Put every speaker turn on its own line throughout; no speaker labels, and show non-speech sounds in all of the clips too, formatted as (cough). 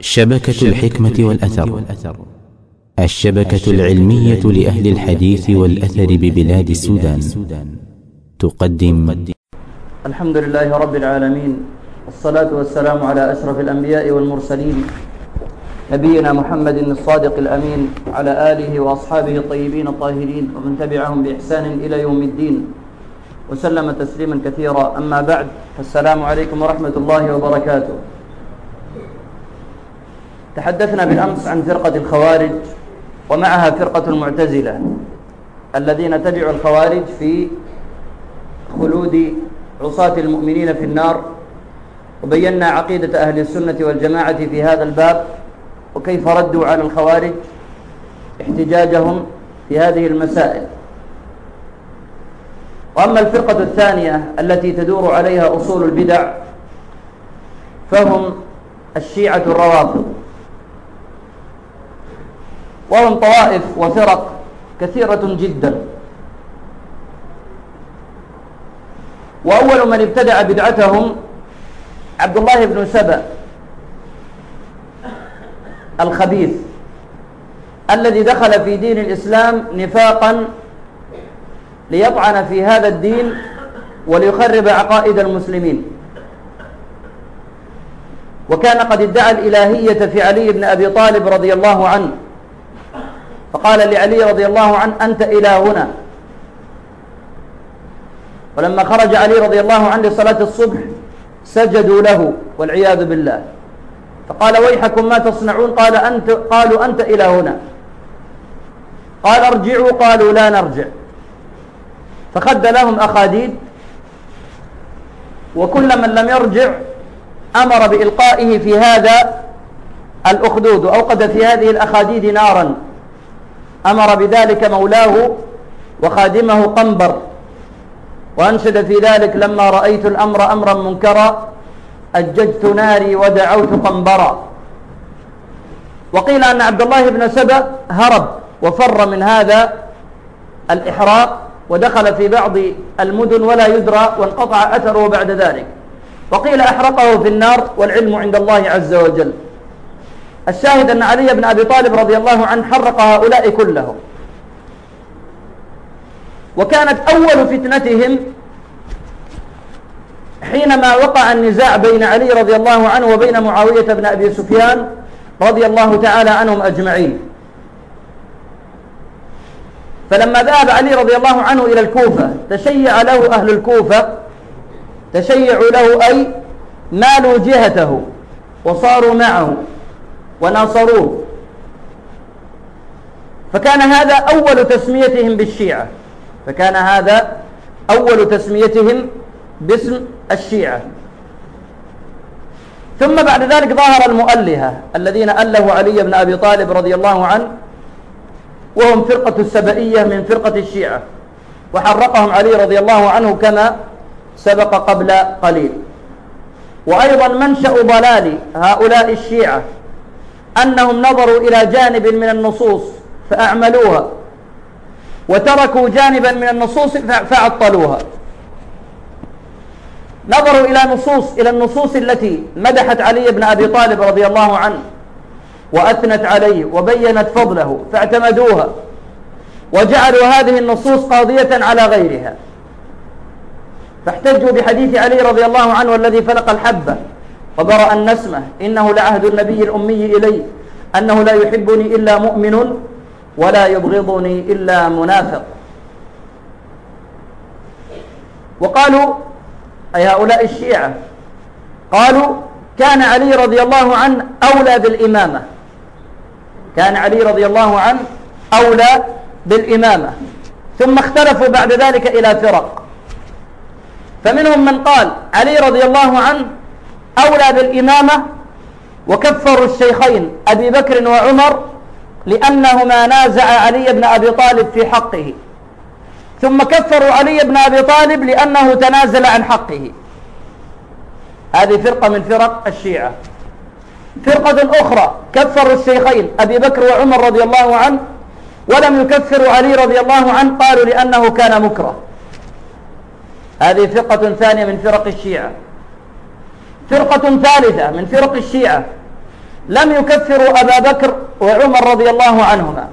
شبكة الحكمة والأثر الشبكة العلمية لأهل الحديث والأثر ببلاد السودان تقدم الحمد لله رب العالمين والصلاة والسلام على أشرف الأنبياء والمرسلين نبينا محمد الصادق الأمين على آله وأصحابه الطيبين الطاهرين ومن تبعهم بإحسان إلى يوم الدين وسلم تسليما كثيرا أما بعد فالسلام عليكم ورحمة الله وبركاته تحدثنا بالأمس عن فرقة الخوارج ومعها فرقة المعتزلة الذين تبعوا الخوارج في خلود عصاة المؤمنين في النار وبينا عقيدة أهل السنة والجماعة في هذا الباب وكيف ردوا على الخوارج احتجاجهم في هذه المسائل وأما الفرقة الثانية التي تدور عليها أصول البدع فهم الشيعة الروافض وهم طوائف وفرق كثيرة جدا وأول من ابتدع بدعتهم عبد الله بن سبأ الخبيث الذي دخل في دين الإسلام نفاقا ليطعن في هذا الدين وليخرب عقائد المسلمين وكان قد ادعى الإلهية في علي بن أبي طالب رضي الله عنه فقال لعلي رضي الله عنه أنت إلى هنا ولما خرج علي رضي الله عنه لصلاة الصبح سجدوا له والعياذ بالله فقال ويحكم ما تصنعون قال أنت قالوا أنت إلى هنا قال ارجعوا قالوا لا نرجع فخد لهم أخاديد وكل من لم يرجع أمر بإلقائه في هذا الأخدود وأوقد في هذه الأخاديد نارا أمر بذلك مولاه وخادمه قنبر وأنشد في ذلك لما رأيت الأمر أمرا منكرا أججت ناري ودعوت قنبرا وقيل أن عبد الله بن سبأ هرب وفر من هذا الإحراق ودخل في بعض المدن ولا يدرى وانقطع أثره بعد ذلك وقيل أحرقه في النار والعلم عند الله عز وجل الشاهد أن علي بن أبي طالب رضي الله عنه حرق هؤلاء كلهم وكانت أول فتنتهم حينما وقع النزاع بين علي رضي الله عنه وبين معاوية بن أبي سفيان رضي الله تعالى عنهم أجمعين فلما ذهب علي رضي الله عنه إلى الكوفة تشيع له أهل الكوفة تشيع له أي مالوا جهته وصاروا معه وناصروه فكان هذا أول تسميتهم بالشيعة فكان هذا أول تسميتهم باسم الشيعة ثم بعد ذلك ظهر المؤلهة الذين أله علي بن أبي طالب رضي الله عنه وهم فرقة السبئية من فرقة الشيعة وحرقهم علي رضي الله عنه كما سبق قبل قليل وأيضا منشأ ضلال هؤلاء الشيعة أنهم نظروا إلى جانب من النصوص فأعملوها وتركوا جانبا من النصوص فعطلوها نظروا إلى نصوص إلى النصوص التي مدحت علي بن أبي طالب رضي الله عنه وأثنت عليه وبينت فضله فاعتمدوها وجعلوا هذه النصوص قاضية على غيرها فاحتجوا بحديث علي رضي الله عنه الذي فلق الحبة وبرأ النسمة إنه لعهد النبي الأمي إلي أنه لا يحبني إلا مؤمن ولا يبغضني إلا منافق وقالوا أي هؤلاء الشيعة قالوا كان علي رضي الله عنه أولى بالإمامة كان علي رضي الله عنه أولى بالإمامة ثم اختلفوا بعد ذلك إلى فرق فمنهم من قال علي رضي الله عنه أولى بالإمامة وكفروا الشيخين أبي بكر وعمر لأنهما نازع علي بن أبي طالب في حقه ثم كفروا علي بن أبي طالب لأنه تنازل عن حقه هذه فرقة من فرق الشيعة فرقة أخرى كفروا الشيخين أبي بكر وعمر رضي الله عنه ولم يكفروا علي رضي الله عنه قالوا لأنه كان مكره هذه فرقة ثانية من فرق الشيعة فرقة ثالثة من فرق الشيعة لم يكفروا أبا بكر وعمر رضي الله عنهما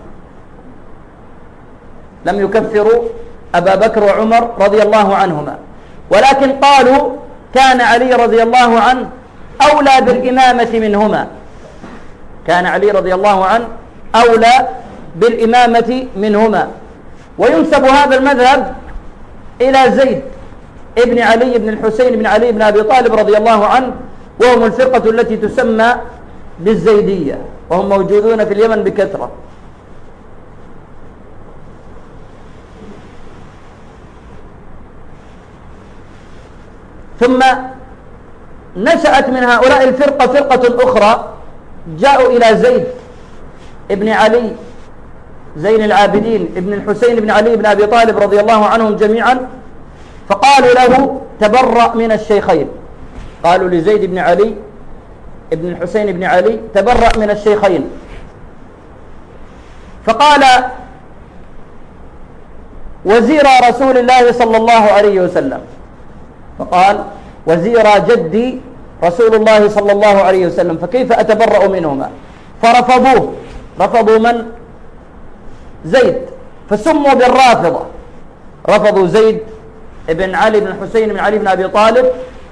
لم يكفروا أبا بكر وعمر رضي الله عنهما ولكن قالوا كان علي رضي الله عنه أولى بالإمامة منهما كان علي رضي الله عنه أولى بالإمامة منهما وينسب هذا المذهب إلى زيد ابن علي بن الحسين بن علي بن أبي طالب رضي الله عنه وهم الفرقة التي تسمى بالزيدية وهم موجودون في اليمن بكثرة ثم نشأت من هؤلاء الفرقة فرقة أخرى جاءوا إلى زيد ابن علي زين العابدين ابن الحسين بن علي بن أبي طالب رضي الله عنهم جميعا فقالوا له تبرأ من الشيخين قالوا لزيد بن علي ابن الحسين بن علي تبرأ من الشيخين فقال وزير رسول الله صلى الله عليه وسلم فقال وزير جدي رسول الله صلى الله عليه وسلم فكيف أتبرأ منهما فرفضوه رفضوا من زيد فسموا بالرافضة رفضوا زيد ابن علي بن الحسين بن علي بن أبي طالب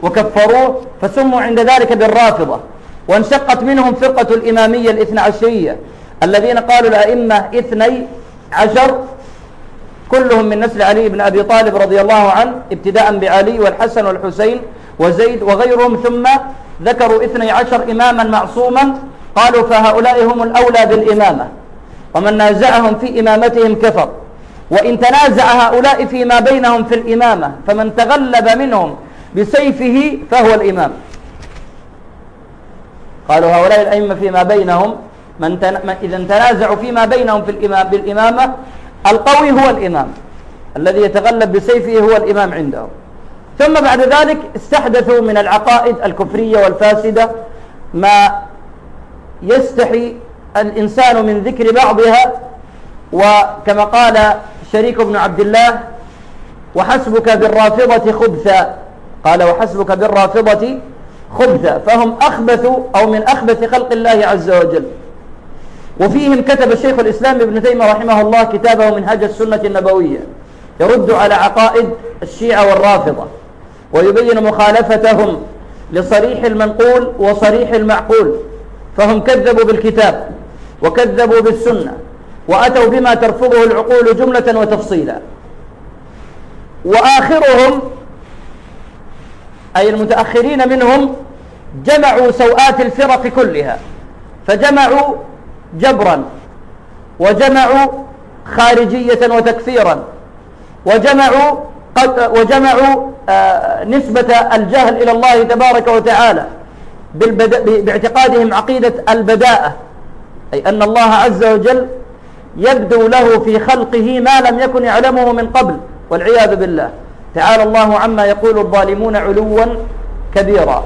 وكفروه فسموا عند ذلك بالرافضة وانشقت منهم فرقة الإمامية الاثنى عشرية الذين قالوا الأئمة اثني عشر كلهم من نسل علي بن أبي طالب رضي الله عنه ابتداء بعلي والحسن والحسين وزيد وغيرهم ثم ذكروا اثني عشر إماما معصوما قالوا فهؤلاء هم الأولى بالإمامة ومن نازعهم في إمامتهم كفر وإن تنازع هؤلاء فيما بينهم في الإمامة فمن تغلب منهم بسيفه فهو الإمام قالوا هؤلاء الأئمة فيما بينهم من تن... من إذا تنازعوا فيما بينهم في الإمام بالإمامة القوي هو الإمام الذي يتغلب بسيفه هو الإمام عندهم ثم بعد ذلك استحدثوا من العقائد الكفرية والفاسدة ما يستحي الإنسان من ذكر بعضها وكما قال شريك بن عبد الله وحسبك بالرافضة خبثا قال وحسبك بالرافضة خبثا فهم أخبث أو من أخبث خلق الله عز وجل وفيهم كتب الشيخ الإسلام ابن تيمية رحمه الله كتابه هج السنة النبوية يرد على عقائد الشيعة والرافضة ويبين مخالفتهم لصريح المنقول وصريح المعقول فهم كذبوا بالكتاب وكذبوا بالسنة وأتوا بما ترفضه العقول جملة وتفصيلا وآخرهم أي المتأخرين منهم جمعوا سوءات الفرق كلها فجمعوا جبرا وجمعوا خارجية وتكفيرا وجمعوا وجمعوا آه، نسبة الجهل إلى الله تبارك وتعالى باعتقادهم عقيدة البداءة أي أن الله عز وجل يبدو له في خلقه ما لم يكن يعلمه من قبل والعياذ بالله تعالى الله عما يقول الظالمون علوا كبيرا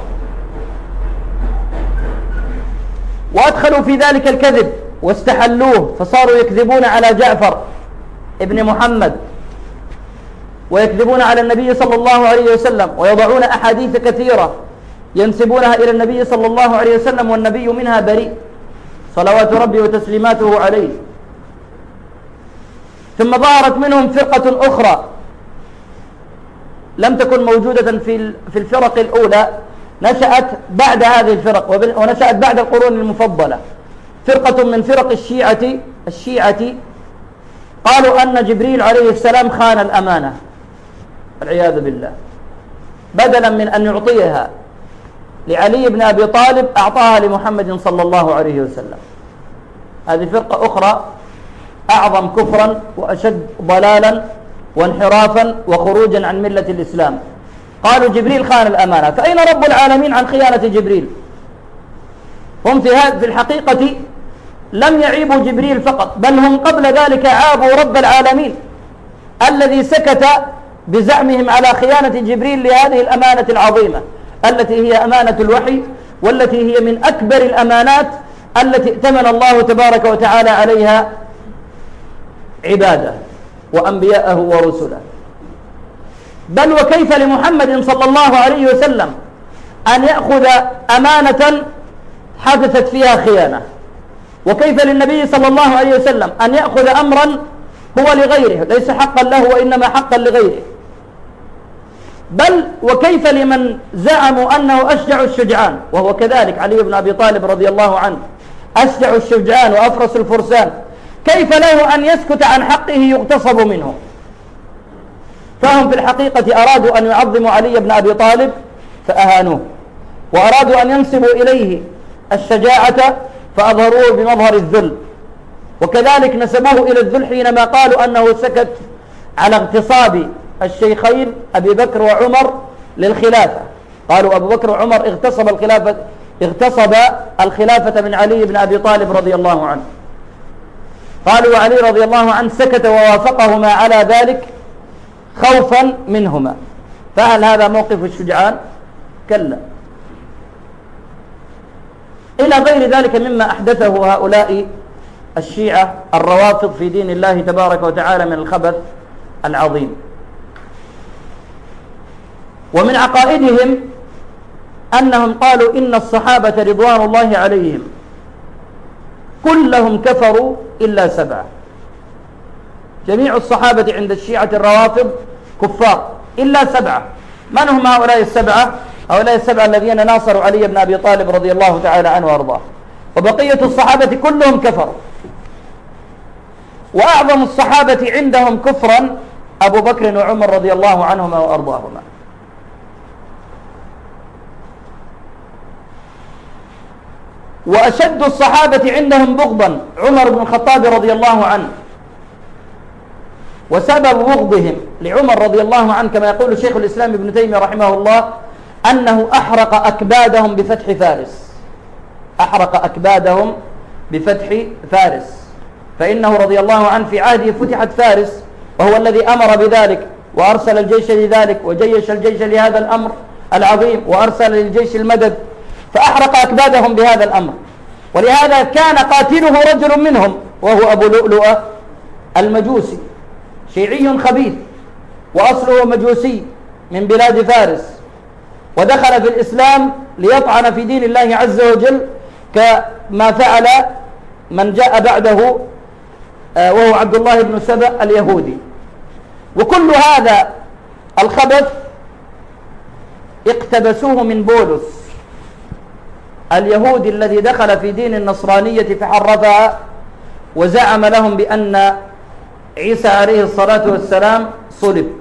وأدخلوا في ذلك الكذب واستحلوه فصاروا يكذبون على جعفر ابن محمد ويكذبون على النبي صلى الله عليه وسلم ويضعون أحاديث كثيرة ينسبونها إلى النبي صلى الله عليه وسلم والنبي منها بريء صلوات ربي وتسليماته عليه ثم ظهرت منهم فرقة أخرى لم تكن موجودة في في الفرق الأولى نشأت بعد هذه الفرق ونشأت بعد القرون المفضلة فرقة من فرق الشيعة الشيعة قالوا أن جبريل عليه السلام خان الأمانة والعياذ بالله بدلا من أن يعطيها لعلي بن أبي طالب أعطاها لمحمد صلى الله عليه وسلم هذه فرقة أخرى أعظم كفرا وأشد ضلالا وانحرافا وخروجا عن ملة الإسلام قالوا جبريل خان الأمانة فأين رب العالمين عن خيانة جبريل هم في هذه الحقيقة لم يعيبوا جبريل فقط بل هم قبل ذلك عابوا رب العالمين الذي سكت بزعمهم على خيانة جبريل لهذه الأمانة العظيمة التي هي أمانة الوحي والتي هي من أكبر الأمانات التي ائتمن الله تبارك وتعالى عليها عباده وأنبياءه ورسله بل وكيف لمحمد صلى الله عليه وسلم أن يأخذ أمانة حدثت فيها خيانة وكيف للنبي صلى الله عليه وسلم أن يأخذ أمرا هو لغيره ليس حقا له وإنما حقا لغيره بل وكيف لمن زعموا أنه أشجع الشجعان وهو كذلك علي بن أبي طالب رضي الله عنه أشجع الشجعان وأفرس الفرسان كيف له أن يسكت عن حقه يغتصب منه فهم في الحقيقة أرادوا أن يعظموا علي بن أبي طالب فأهانوه وأرادوا أن ينسبوا إليه الشجاعة فأظهروه بمظهر الذل وكذلك نسبوه إلى الذل حينما قالوا أنه سكت على اغتصاب الشيخين أبي بكر وعمر للخلافة قالوا أبو بكر وعمر اغتصب الخلافة, اغتصب الخلافة من علي بن أبي طالب رضي الله عنه قالوا وعلي رضي الله عنه سكت ووافقهما على ذلك خوفا منهما فهل هذا موقف الشجعان كلا إلى غير ذلك مما أحدثه هؤلاء الشيعة الروافض في دين الله تبارك وتعالى من الخبث العظيم ومن عقائدهم أنهم قالوا إن الصحابة رضوان الله عليهم كلهم كفروا إلا سبعة جميع الصحابة عند الشيعة الروافض كفار إلا سبعة من هم هؤلاء السبعة هؤلاء السبعة الذين ناصروا علي بن أبي طالب رضي الله تعالى عنه وأرضاه وبقية الصحابة كلهم كفروا وأعظم الصحابة عندهم كفرا أبو بكر وعمر رضي الله عنهما وأرضاهما وأشد الصحابة عندهم بغضا عمر بن الخطاب رضي الله عنه وسبب بغضهم لعمر رضي الله عنه كما يقول شيخ الإسلام ابن تيمية رحمه الله أنه أحرق أكبادهم بفتح فارس أحرق أكبادهم بفتح فارس فإنه رضي الله عنه في عهده فتحت فارس وهو الذي أمر بذلك وأرسل الجيش لذلك وجيش الجيش لهذا الأمر العظيم وأرسل للجيش المدد فأحرق أكبادهم بهذا الأمر ولهذا كان قاتله رجل منهم وهو أبو لؤلؤة المجوسي شيعي خبيث وأصله مجوسي من بلاد فارس ودخل في الإسلام ليطعن في دين الله عز وجل كما فعل من جاء بعده آه، وهو عبد الله بن سبأ اليهودي وكل هذا الخبث اقتبسوه من بولس اليهودي الذي دخل في دين النصرانية فحرفها وزعم لهم بأن عيسى عليه الصلاة والسلام صلب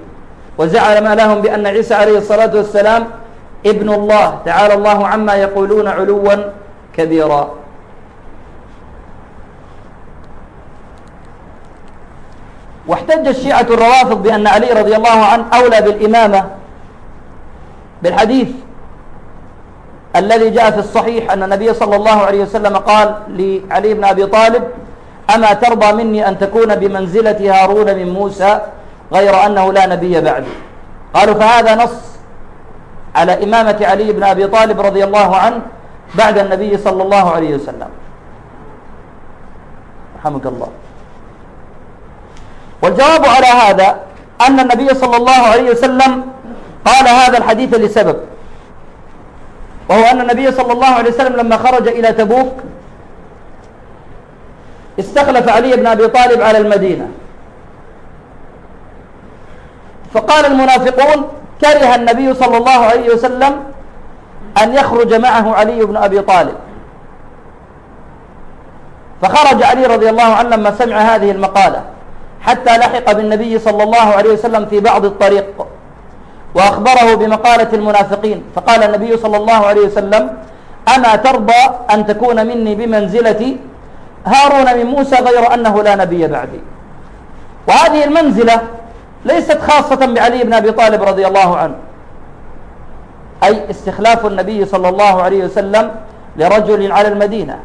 وزعم لهم بأن عيسى عليه الصلاة والسلام ابن الله تعالى الله عما يقولون علوا كبيرا واحتج الشيعة الروافض بأن علي رضي الله عنه أولى بالإمامة بالحديث الذي جاء في الصحيح أن النبي صلى الله عليه وسلم قال لعلي بن أبي طالب أما ترضى مني أن تكون بمنزلة هارون من موسى غير أنه لا نبي بعدي قالوا فهذا نص على إمامة علي بن أبي طالب رضي الله عنه بعد النبي صلى الله عليه وسلم رحمك الله والجواب على هذا أن النبي صلى الله عليه وسلم قال هذا الحديث لسبب وهو أن النبي صلى الله عليه وسلم لما خرج إلى تبوك استخلف علي بن أبي طالب على المدينة فقال المنافقون كره النبي صلى الله عليه وسلم أن يخرج معه علي بن أبي طالب فخرج علي رضي الله عنه لما سمع هذه المقالة حتى لحق بالنبي صلى الله عليه وسلم في بعض الطريق وأخبره بمقالة المنافقين فقال النبي صلى الله عليه وسلم أما ترضى أن تكون مني بمنزلة هارون من موسى غير أنه لا نبي بعدي وهذه المنزلة ليست خاصة بعلي بن أبي طالب رضي الله عنه أي استخلاف النبي صلى الله عليه وسلم لرجل على المدينة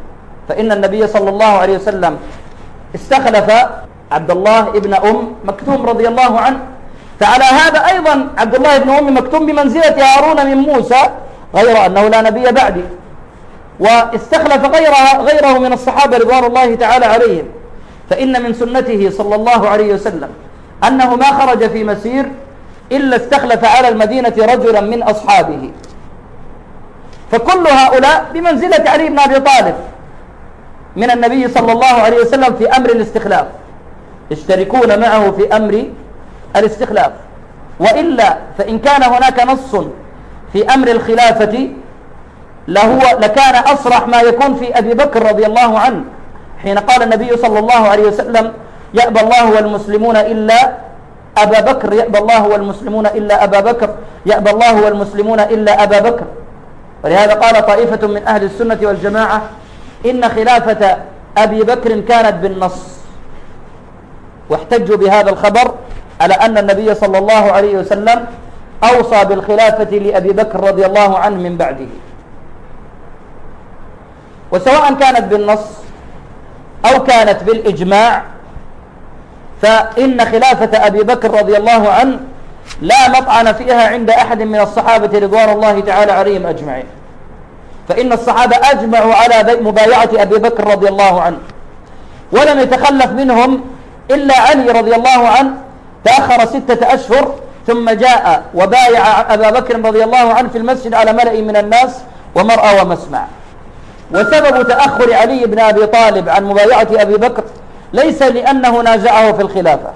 فإن النبي صلى الله عليه وسلم استخلف عبد الله ابن أم مكتوم رضي الله عنه فعلى هذا أيضا عبد الله بن أم مكتوم بمنزلة هارون من موسى غير أنه لا نبي بعدي واستخلف غيرها غيره من الصحابة رضوان الله تعالى عليهم فإن من سنته صلى الله عليه وسلم أنه ما خرج في مسير إلا استخلف على المدينة رجلا من أصحابه فكل هؤلاء بمنزلة علي بن أبي طالب من النبي صلى الله عليه وسلم في أمر الاستخلاف يشتركون معه في أمر الاستخلاف وإلا فإن كان هناك نص في أمر الخلافة لهو لكان أصرح ما يكون في أبي بكر رضي الله عنه حين قال النبي صلى الله عليه وسلم يأبى الله والمسلمون إلا أبا بكر يأبى الله والمسلمون إلا أبا بكر يأبى الله والمسلمون إلا أبا بكر ولهذا قال طائفة من أهل السنة والجماعة إن خلافة أبي بكر كانت بالنص واحتجوا بهذا الخبر على أن النبي صلى الله عليه وسلم أوصى بالخلافة لأبي بكر رضي الله عنه من بعده وسواء كانت بالنص أو كانت بالإجماع فإن خلافة أبي بكر رضي الله عنه لا مطعن فيها عند أحد من الصحابة رضوان الله تعالى عليهم أجمعين فإن الصحابة أجمعوا على مبايعة أبي بكر رضي الله عنه ولم يتخلف منهم إلا علي رضي الله عنه تأخر ستة أشهر ثم جاء وبايع أبا بكر رضي الله عنه في المسجد على ملأ من الناس ومرأى ومسمع وسبب تأخر علي بن أبي طالب عن مبايعة أبي بكر ليس لأنه نازعه في الخلافة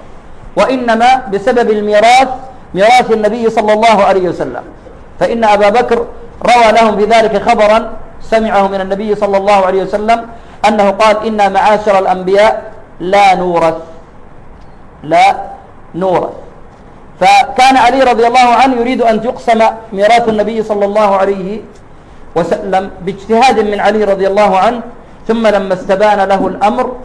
وإنما بسبب الميراث ميراث النبي صلى الله عليه وسلم فإن أبا بكر روى لهم بذلك خبرا سمعه من النبي صلى الله عليه وسلم أنه قال إنا معاشر الأنبياء لا نورث لا نورا فكان علي رضي الله عنه يريد أن تقسم ميراث النبي صلى الله عليه وسلم باجتهاد من علي رضي الله عنه ثم لما استبان له الأمر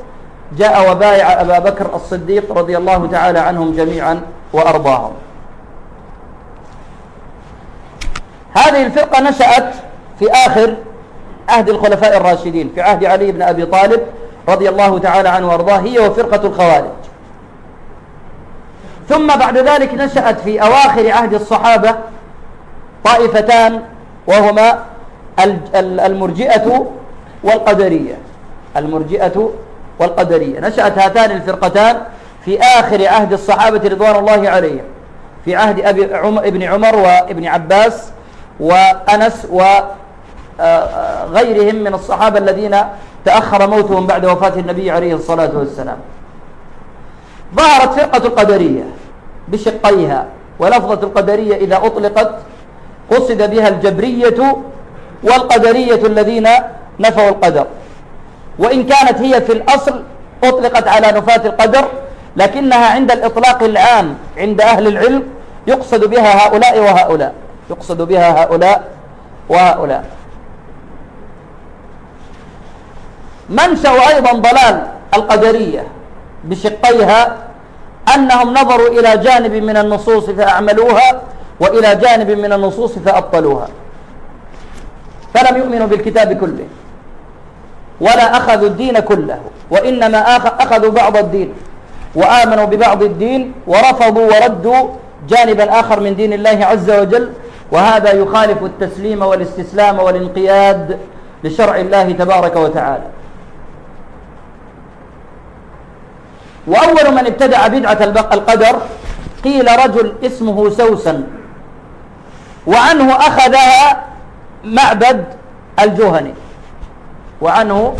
جاء وبايع أبا بكر الصديق رضي الله تعالى عنهم جميعا وأرضاهم هذه الفرقة نشأت في آخر عهد الخلفاء الراشدين في عهد علي بن أبي طالب رضي الله تعالى عنه وأرضاه هي وفرقة الخوارج ثم بعد ذلك نشأت في أواخر عهد الصحابة طائفتان وهما المرجئة والقدرية المرجئة والقدرية نشأت هاتان الفرقتان في آخر عهد الصحابة رضوان الله عليهم في عهد أبي عم ابن عمر وابن عباس وأنس وغيرهم آه، آه، من الصحابة الذين تأخر موتهم بعد وفاة النبي عليه الصلاة والسلام ظهرت فرقة القدرية بشقيها ولفظة القدرية إذا أطلقت قصد بها الجبرية والقدرية الذين نفوا القدر وإن كانت هي في الأصل أطلقت على نفاة القدر لكنها عند الإطلاق العام عند أهل العلم يقصد بها هؤلاء وهؤلاء يقصد بها هؤلاء وهؤلاء منشأ أيضا ضلال القدرية بشقيها أنهم نظروا إلى جانب من النصوص فأعملوها وإلى جانب من النصوص فأبطلوها فلم يؤمنوا بالكتاب كله ولا أخذوا الدين كله وإنما أخذوا بعض الدين وآمنوا ببعض الدين ورفضوا وردوا جانبا آخر من دين الله عز وجل وهذا يخالف التسليم والاستسلام والانقياد لشرع الله تبارك وتعالى وأول من ابتدع بدعة القدر قيل رجل اسمه سوسن وعنه أخذها معبد الجهني وعنه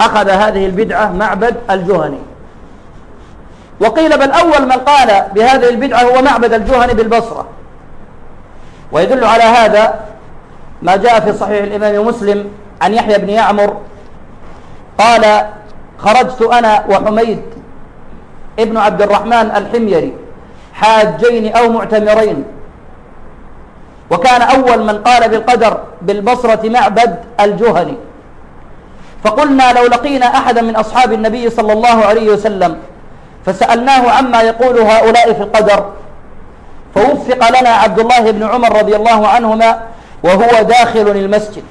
أخذ هذه البدعة معبد الجهني وقيل بل أول من قال بهذه البدعة هو معبد الجهني بالبصرة ويدل على هذا ما جاء في صحيح الإمام مسلم عن يحيى بن يعمر قال خرجت أنا وحميد ابن عبد الرحمن الحميري حاجين أو معتمرين وكان أول من قال بالقدر بالبصرة معبد الجهني فقلنا لو لقينا أحدا من أصحاب النبي صلى الله عليه وسلم فسألناه عما يقول هؤلاء في القدر فوفق لنا عبد الله بن عمر رضي الله عنهما وهو داخل المسجد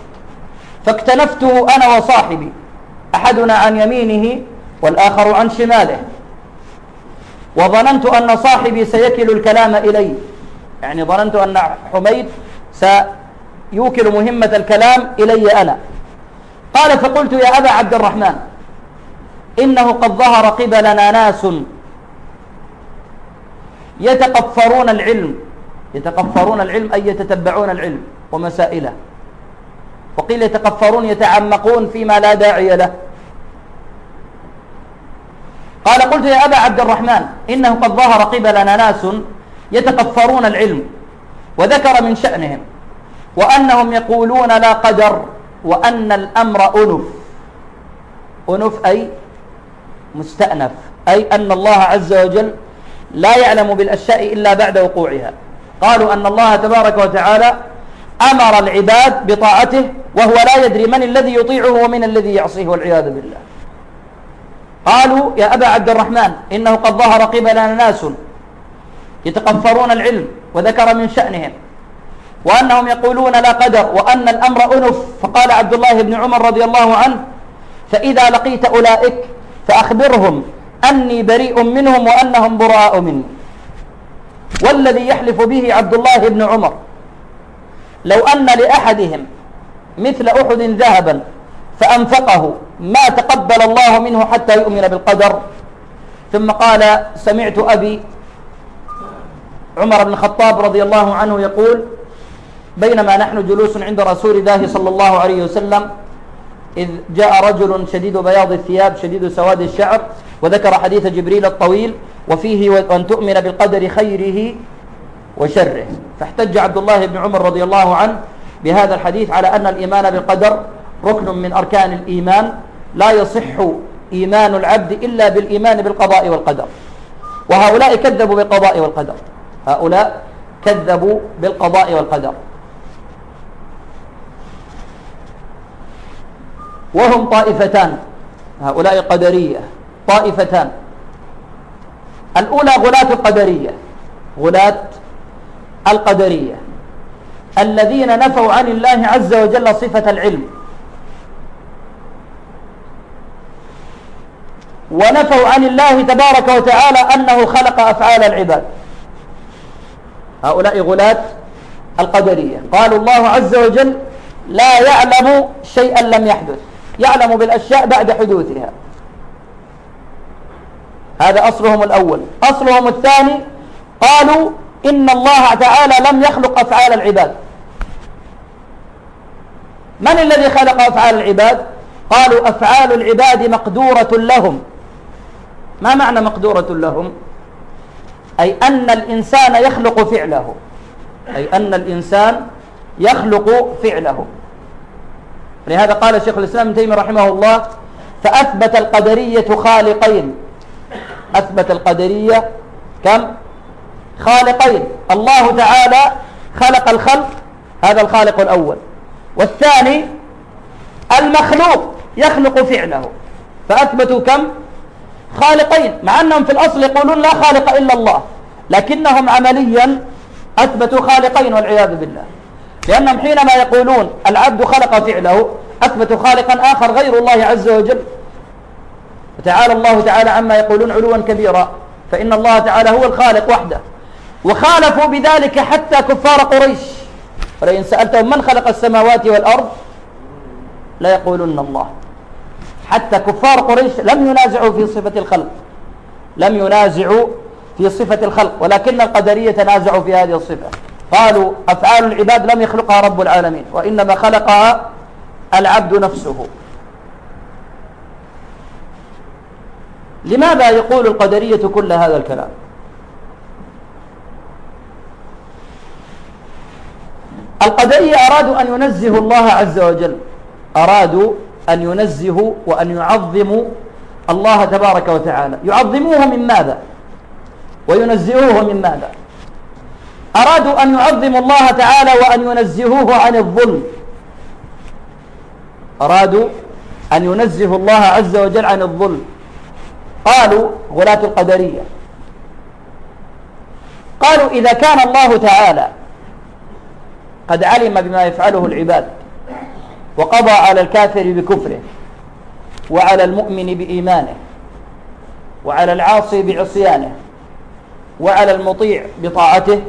فاكتنفته أنا وصاحبي أحدنا عن يمينه والآخر عن شماله وظننت أن صاحبي سيكل الكلام إلي يعني ظننت أن حميد سيوكل مهمة الكلام إلي أنا قال فقلت يا أبا عبد الرحمن إنه قد ظهر قبلنا ناس يتقفرون العلم يتقفرون العلم أي يتتبعون العلم ومسائله وقيل يتقفرون يتعمقون فيما لا داعي له قال قلت يا أبا عبد الرحمن إنه قد ظهر قبلنا ناس يتكفرون العلم وذكر من شأنهم وأنهم يقولون لا قدر وأن الأمر أنف أنف أي مستأنف أي أن الله عز وجل لا يعلم بالأشياء إلا بعد وقوعها قالوا أن الله تبارك وتعالى أمر العباد بطاعته وهو لا يدري من الذي يطيعه ومن الذي يعصيه والعياذ بالله قالوا يا أبا عبد الرحمن إنه قد ظهر قبلنا ناس يتقفرون العلم وذكر من شأنهم وأنهم يقولون لا قدر وأن الأمر أنف فقال عبد الله بن عمر رضي الله عنه فإذا لقيت أولئك فأخبرهم أني بريء منهم وأنهم براء مني والذي يحلف به عبد الله بن عمر لو أن لأحدهم مثل أحد ذهبا فأنفقه ما تقبل الله منه حتى يؤمن بالقدر ثم قال سمعت أبي عمر بن الخطاب رضي الله عنه يقول بينما نحن جلوس عند رسول الله صلى الله عليه وسلم إذ جاء رجل شديد بياض الثياب شديد سواد الشعر وذكر حديث جبريل الطويل وفيه أن تؤمن بالقدر خيره وشره فاحتج عبد الله بن عمر رضي الله عنه بهذا الحديث على أن الإيمان بالقدر ركن من أركان الإيمان لا يصح إيمان العبد إلا بالإيمان بالقضاء والقدر وهؤلاء كذبوا بالقضاء والقدر هؤلاء كذبوا بالقضاء والقدر وهم طائفتان هؤلاء قدرية طائفتان الأولى غلاة القدرية غلاة القدرية الذين نفوا عن الله عز وجل صفة العلم ونفوا عن الله تبارك وتعالى أنه خلق أفعال العباد هؤلاء غلاة القدرية قالوا الله عز وجل لا يعلم شيئا لم يحدث يعلم بالأشياء بعد حدوثها هذا أصلهم الأول أصلهم الثاني قالوا إن الله تعالى لم يخلق أفعال العباد من الذي خلق أفعال العباد قالوا أفعال العباد مقدورة لهم ما معنى مقدورة لهم أي أن الإنسان يخلق فعله أي أن الإنسان يخلق فعله لهذا قال شيخ الإسلام ابن تيمية رحمه الله فأثبت القدرية خالقين أثبت القدرية كم خالقين الله تعالى خلق الخلق هذا الخالق الأول والثاني المخلوق يخلق فعله فأثبتوا كم خالقين مع أنهم في الأصل يقولون لا خالق إلا الله لكنهم عمليا أثبتوا خالقين والعياذ بالله لأنهم حينما يقولون العبد خلق فعله أثبتوا خالقا آخر غير الله عز وجل وتعالى الله تعالى عما يقولون علوا كبيرا فإن الله تعالى هو الخالق وحده وخالفوا بذلك حتى كفار قريش ولئن سألتهم من خلق السماوات والأرض لا يقولون الله حتى كفار قريش لم ينازعوا في صفة الخلق لم ينازعوا في صفة الخلق ولكن القدرية تنازعوا في هذه الصفة قالوا أفعال العباد لم يخلقها رب العالمين وإنما خلقها العبد نفسه لماذا يقول القدرية كل هذا الكلام القدرية أرادوا أن ينزهوا الله عز وجل أرادوا أن ينزهوا وأن يعظموا الله تبارك وتعالى يعظموه من ماذا وينزهوه من ماذا أرادوا أن يعظموا الله تعالى وأن ينزهوه عن الظلم أرادوا أن ينزهوا الله عز وجل عن الظلم قالوا غلاة القدرية قالوا إذا كان الله تعالى قد علم بما يفعله العباد وقضى على الكافر بكفره وعلى المؤمن بإيمانه وعلى العاصي بعصيانه وعلى المطيع بطاعته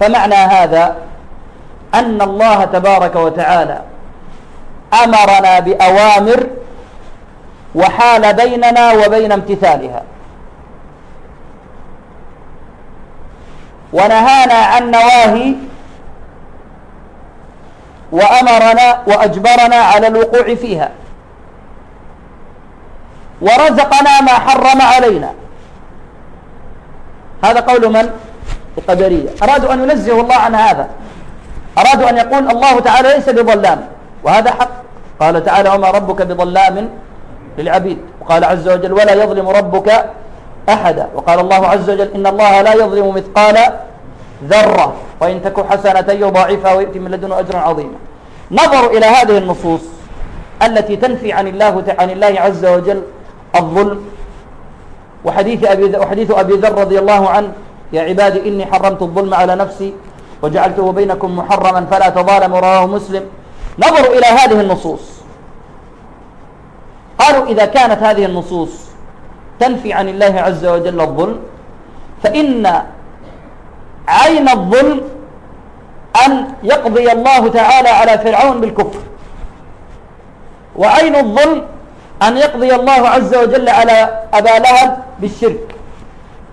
فمعنى هذا أن الله تبارك وتعالى أمرنا بأوامر وحال بيننا وبين امتثالها ونهانا عن نواهي وأمرنا وأجبرنا على الوقوع فيها ورزقنا ما حرم علينا هذا قول من؟ القدرية أرادوا أن ينزهوا الله عن هذا أرادوا أن يقول الله تعالى ليس بظلام وهذا حق قال تعالى وما ربك بظلام للعبيد وقال عز وجل ولا يظلم ربك أحدا وقال الله عز وجل إن الله لا يظلم مثقال ذرة وإن تك حسنة يضاعفها ويأتي من لدنه أجرا عظيما نظروا إلى هذه النصوص التي تنفي عن الله عن الله عز وجل الظلم وحديث أبي وحديث أبي ذر رضي الله عنه يا عبادي إني حرمت الظلم على نفسي وجعلته بينكم محرما فلا تظالموا رواه مسلم نظروا إلى هذه النصوص قالوا إذا كانت هذه النصوص تنفي عن الله عز وجل الظلم فإن عين الظلم أن يقضي الله تعالى على فرعون بالكفر وعين الظلم أن يقضي الله عز وجل على أبا لهب بالشرك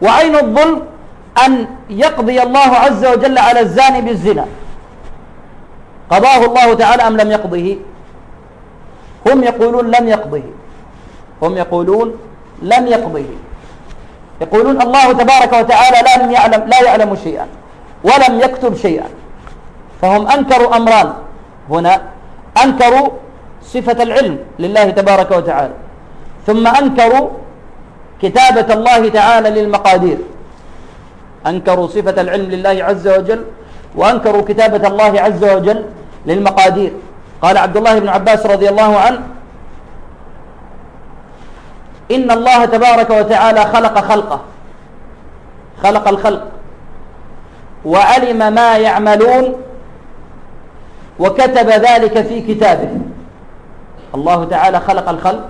وعين الظلم أن يقضي الله عز وجل على الزاني بالزنا قضاه الله تعالى أم لم يقضه هم يقولون لم يقضه هم يقولون لم يقضه يقولون الله تبارك وتعالى لا يعلم, لا يعلم شيئا ولم يكتب شيئا فهم أنكروا أمران هنا أنكروا صفة العلم لله تبارك وتعالى ثم أنكروا كتابة الله تعالى للمقادير أنكروا صفة العلم لله عز وجل وأنكروا كتابة الله عز وجل للمقادير قال عبد الله بن عباس رضي الله عنه إن الله تبارك وتعالى خلق خلقه خلق الخلق وعلم ما يعملون وكتب ذلك في كتابه الله تعالى خلق الخلق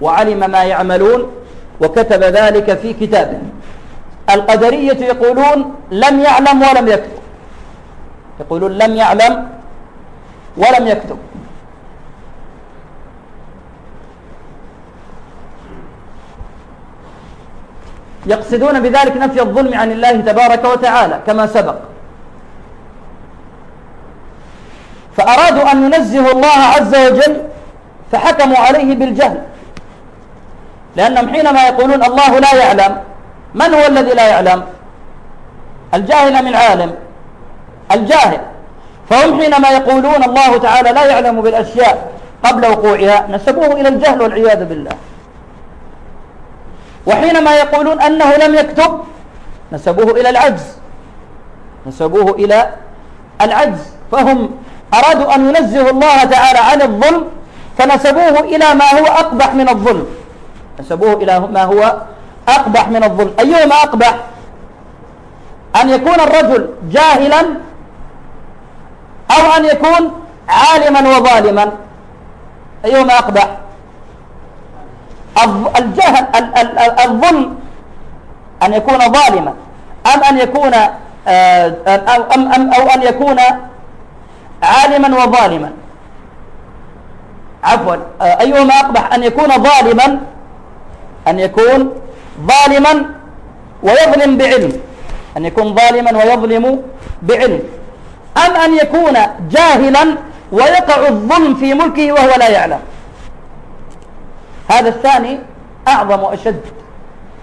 وعلم ما يعملون وكتب ذلك في كتابه القدرية يقولون لم يعلم ولم يكتب يقولون لم يعلم ولم يكتب يقصدون بذلك نفي الظلم عن الله تبارك وتعالى كما سبق فأرادوا أن ينزهوا الله عز وجل فحكموا عليه بالجهل لأنهم حينما يقولون الله لا يعلم من هو الذي لا يعلم الجاهل أم العالم الجاهل فهم حينما يقولون الله تعالى لا يعلم بالأشياء قبل وقوعها نسبوه إلى الجهل والعياذ بالله وحينما يقولون أنه لم يكتب نسبوه إلى العجز نسبوه إلى العجز فهم أرادوا أن ينزهوا الله تعالى عن الظلم فنسبوه إلى ما هو أقبح من الظلم نسبوه إلى ما هو أقبح من الظلم أيهما أقبح أن يكون الرجل جاهلا أو أن يكون عالما وظالما أيهما أقبح الجهل الظلم أن يكون ظالما أم أن يكون آه، أم أم أو أن يكون عالما وظالما عفوا آه، أيهما أقبح أن يكون ظالما أن يكون ظالما ويظلم بعلم أن يكون ظالما ويظلم بعلم أم أن يكون جاهلا ويقع الظلم في ملكه وهو لا يعلم هذا الثاني أعظم وأشد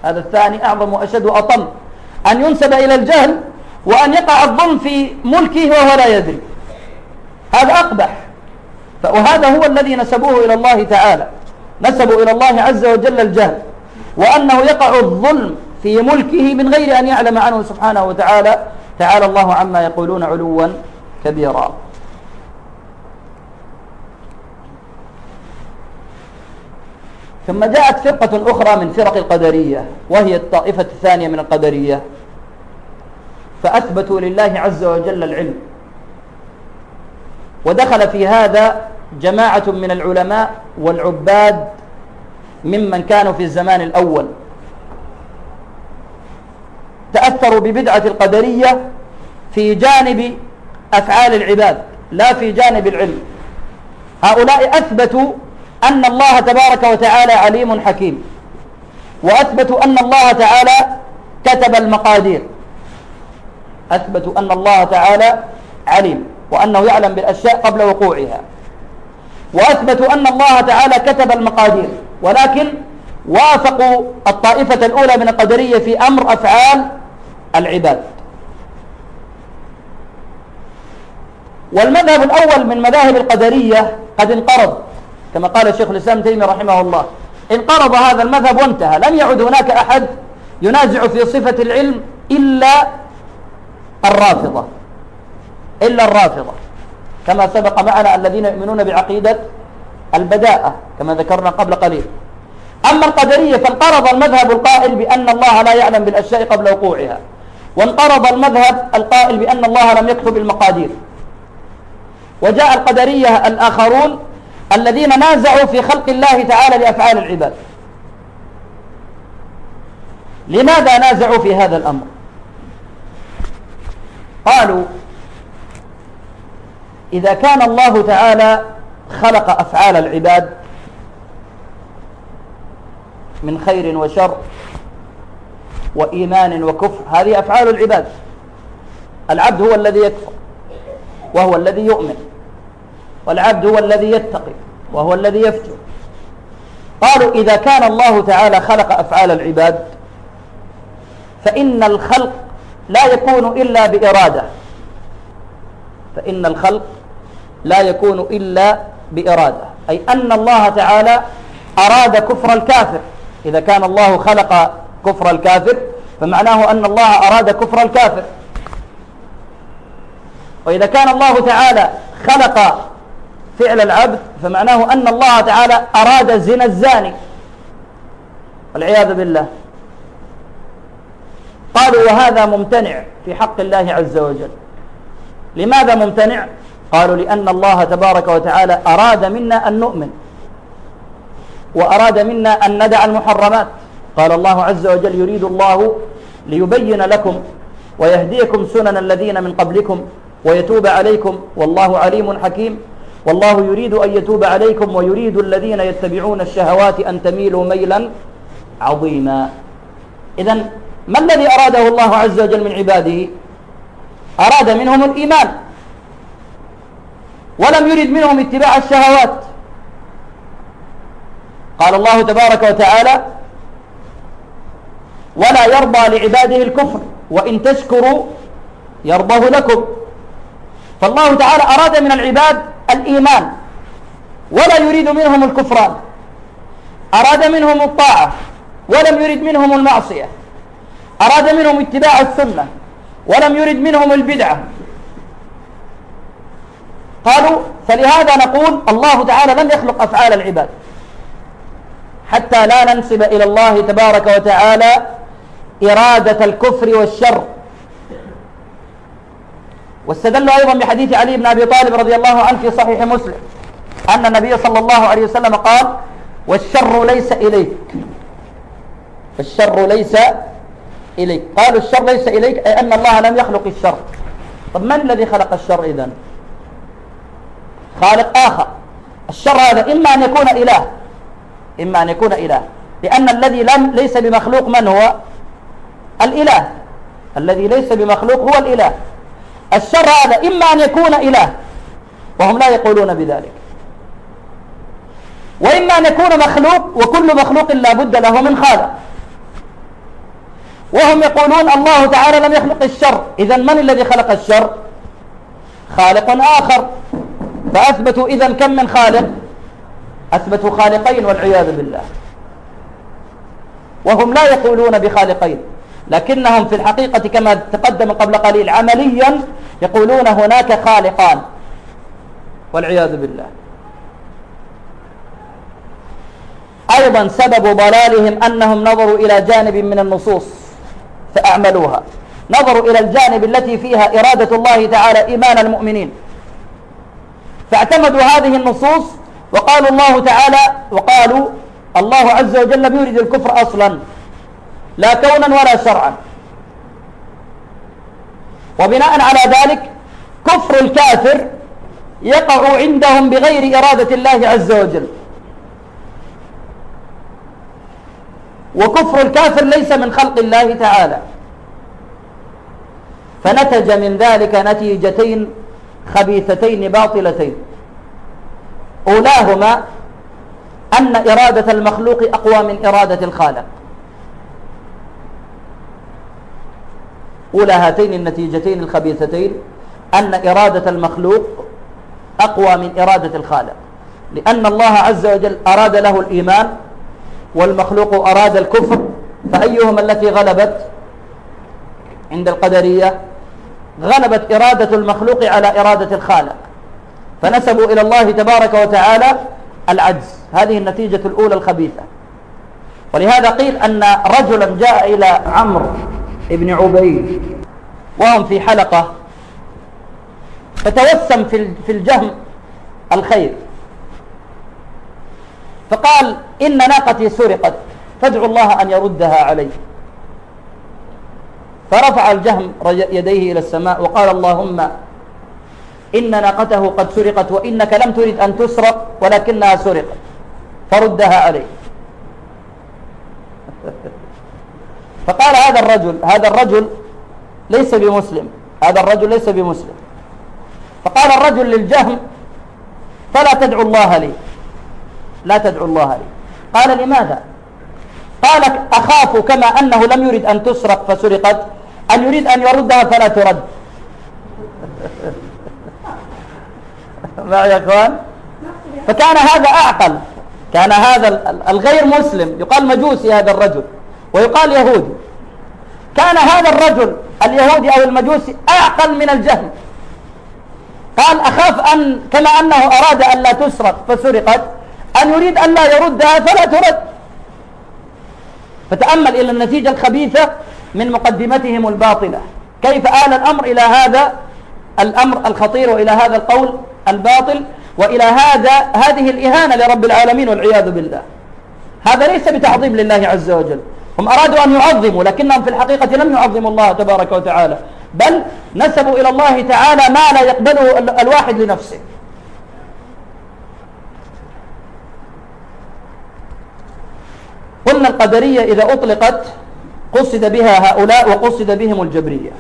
هذا الثاني أعظم وأشد وأطم أن ينسب إلى الجهل وأن يقع الظلم في ملكه وهو لا يدري هذا أقبح وهذا هو الذي نسبوه إلى الله تعالى نسبوا إلى الله عز وجل الجهل وأنه يقع الظلم في ملكه من غير أن يعلم عنه سبحانه وتعالى تعالى الله عما يقولون علوا كبيرا ثم جاءت فرقة أخرى من فرق القدرية وهي الطائفة الثانية من القدرية فأثبتوا لله عز وجل العلم ودخل في هذا جماعة من العلماء والعباد ممن كانوا في الزمان الأول تأثروا ببدعة القدرية في جانب أفعال العباد لا في جانب العلم هؤلاء أثبتوا أن الله تبارك وتعالى عليم حكيم وأثبتوا أن الله تعالى كتب المقادير أثبتوا أن الله تعالى عليم وأنه يعلم بالأشياء قبل وقوعها وأثبتوا أن الله تعالى كتب المقادير ولكن وافقوا الطائفة الأولى من القدرية في أمر أفعال العباد والمذهب الأول من مذاهب القدرية قد انقرض كما قال الشيخ الإسلام تيمي رحمه الله انقرض هذا المذهب وانتهى لم يعد هناك أحد ينازع في صفة العلم إلا الرافضة إلا الرافضة كما سبق معنا الذين يؤمنون بعقيدة البداءة كما ذكرنا قبل قليل أما القدرية فانقرض المذهب القائل بأن الله لا يعلم بالأشياء قبل وقوعها وانقرض المذهب القائل بأن الله لم يكتب المقادير وجاء القدرية الآخرون الذين نازعوا في خلق الله تعالى لأفعال العباد لماذا نازعوا في هذا الأمر قالوا إذا كان الله تعالى خلق أفعال العباد من خير وشر وإيمان وكفر هذه أفعال العباد العبد هو الذي يكفر وهو الذي يؤمن والعبد هو الذي يتقي وهو الذي يفجر قالوا إذا كان الله تعالى خلق أفعال العباد فإن الخلق لا يكون إلا بإرادة فإن الخلق لا يكون إلا بإرادة أي أن الله تعالى أراد كفر الكافر إذا كان الله خلق كفر الكافر فمعناه أن الله أراد كفر الكافر وإذا كان الله تعالى خلق فعل العبد فمعناه أن الله تعالى أراد زنا الزاني والعياذ بالله قالوا وهذا ممتنع في حق الله عز وجل لماذا ممتنع قالوا لأن الله تبارك وتعالى أراد منا أن نؤمن وأراد منا أن ندع المحرمات قال الله عز وجل يريد الله ليبين لكم ويهديكم سنن الذين من قبلكم ويتوب عليكم والله عليم حكيم والله يريد أن يتوب عليكم ويريد الذين يتبعون الشهوات أن تميلوا ميلا عظيما إذا ما الذي أراده الله عز وجل من عباده أراد منهم الإيمان ولم يرد منهم اتباع الشهوات قال الله تبارك وتعالى ولا يرضى لعباده الكفر وإن تشكروا يرضه لكم فالله تعالى أراد من العباد الإيمان ولا يريد منهم الكفران أراد منهم الطاعة ولم يرد منهم المعصية أراد منهم اتباع السنة ولم يرد منهم البدعة قالوا فلهذا نقول الله تعالى لم يخلق أفعال العباد حتى لا ننسب إلى الله تبارك وتعالى إرادة الكفر والشر واستدلوا أيضا بحديث علي بن أبي طالب رضي الله عنه في صحيح مسلم أن النبي صلى الله عليه وسلم قال والشر ليس إليك الشر ليس إليك قالوا الشر ليس إليك أي أن الله لم يخلق الشر طب من الذي خلق الشر إذن خالق آخر الشر هذا إما أن يكون إله إما أن يكون إله لأن الذي لم ليس بمخلوق من هو الإله الذي ليس بمخلوق هو الإله الشر هذا إما أن يكون إله وهم لا يقولون بذلك وإما أن يكون مخلوق وكل مخلوق لا بد له من خالق وهم يقولون الله تعالى لم يخلق الشر إذا من الذي خلق الشر خالق آخر فأثبتوا إذا كم من خالق أثبتوا خالقين والعياذ بالله وهم لا يقولون بخالقين لكنهم في الحقيقة كما تقدم قبل قليل عمليا يقولون هناك خالقان والعياذ بالله أيضا سبب ضلالهم أنهم نظروا إلى جانب من النصوص فأعملوها نظروا إلى الجانب التي فيها إرادة الله تعالى إيمان المؤمنين فاعتمدوا هذه النصوص وقالوا الله تعالى وقالوا الله عز وجل لم يرد الكفر أصلا لا كونا ولا شرعا وبناء على ذلك كفر الكافر يقع عندهم بغير إرادة الله عز وجل وكفر الكافر ليس من خلق الله تعالى فنتج من ذلك نتيجتين خبيثتين باطلتين أولاهما أن إرادة المخلوق أقوى من إرادة الخالق أولى هاتين النتيجتين الخبيثتين أن إرادة المخلوق أقوى من إرادة الخالق لأن الله عز وجل أراد له الإيمان والمخلوق أراد الكفر فأيهما التي غلبت عند القدرية غلبت إرادة المخلوق على إرادة الخالق فنسبوا إلى الله تبارك وتعالى العجز هذه النتيجة الأولى الخبيثة ولهذا قيل أن رجلا جاء إلى عمرو بن عبيد وهم في حلقة فتوسم في الجهم الخير فقال إن ناقتي سرقت فادعوا الله أن يردها عليه فرفع الجهم يديه إلى السماء وقال اللهم إن ناقته قد سرقت وإنك لم ترد أن تسرق ولكنها سرقت فردها عليه (laughs) فقال هذا الرجل هذا الرجل ليس بمسلم هذا الرجل ليس بمسلم فقال الرجل للجهم فلا تدعو الله لي لا تدعو الله لي قال لماذا قال أخاف كما أنه لم يرد أن تسرق فسرقت أن يريد أن يردها فلا ترد (laughs) معي يا اخوان فكان هذا أعقل كان هذا الغير مسلم يقال مجوسي هذا الرجل ويقال يهودي كان هذا الرجل اليهودي أو المجوسي أعقل من الجهل قال أخاف أن كما أنه أراد أن لا تسرق فسرقت أن يريد أن لا يردها فلا ترد فتأمل إلى النتيجة الخبيثة من مقدمتهم الباطلة كيف آل الأمر إلى هذا الأمر الخطير وإلى هذا القول الباطل وإلى هذا هذه الإهانة لرب العالمين والعياذ بالله هذا ليس بتعظيم لله عز وجل هم أرادوا أن يعظموا لكنهم في الحقيقة لم يعظموا الله تبارك وتعالى بل نسبوا إلى الله تعالى ما لا يقبله الواحد لنفسه قلنا القدرية إذا أطلقت قصد بها هؤلاء وقصد بهم الجبرية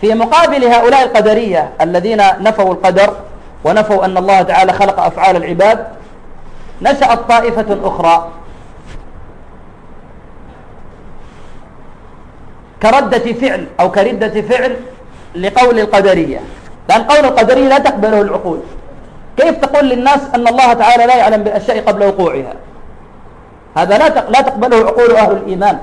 في مقابل هؤلاء القدرية الذين نفوا القدر ونفوا أن الله تعالى خلق أفعال العباد نشأت طائفة أخرى كردة فعل أو كردة فعل لقول القدرية لأن قول القدرية لا تقبله العقول كيف تقول للناس أن الله تعالى لا يعلم بالأشياء قبل وقوعها هذا لا لا تقبله عقول أهل الإيمان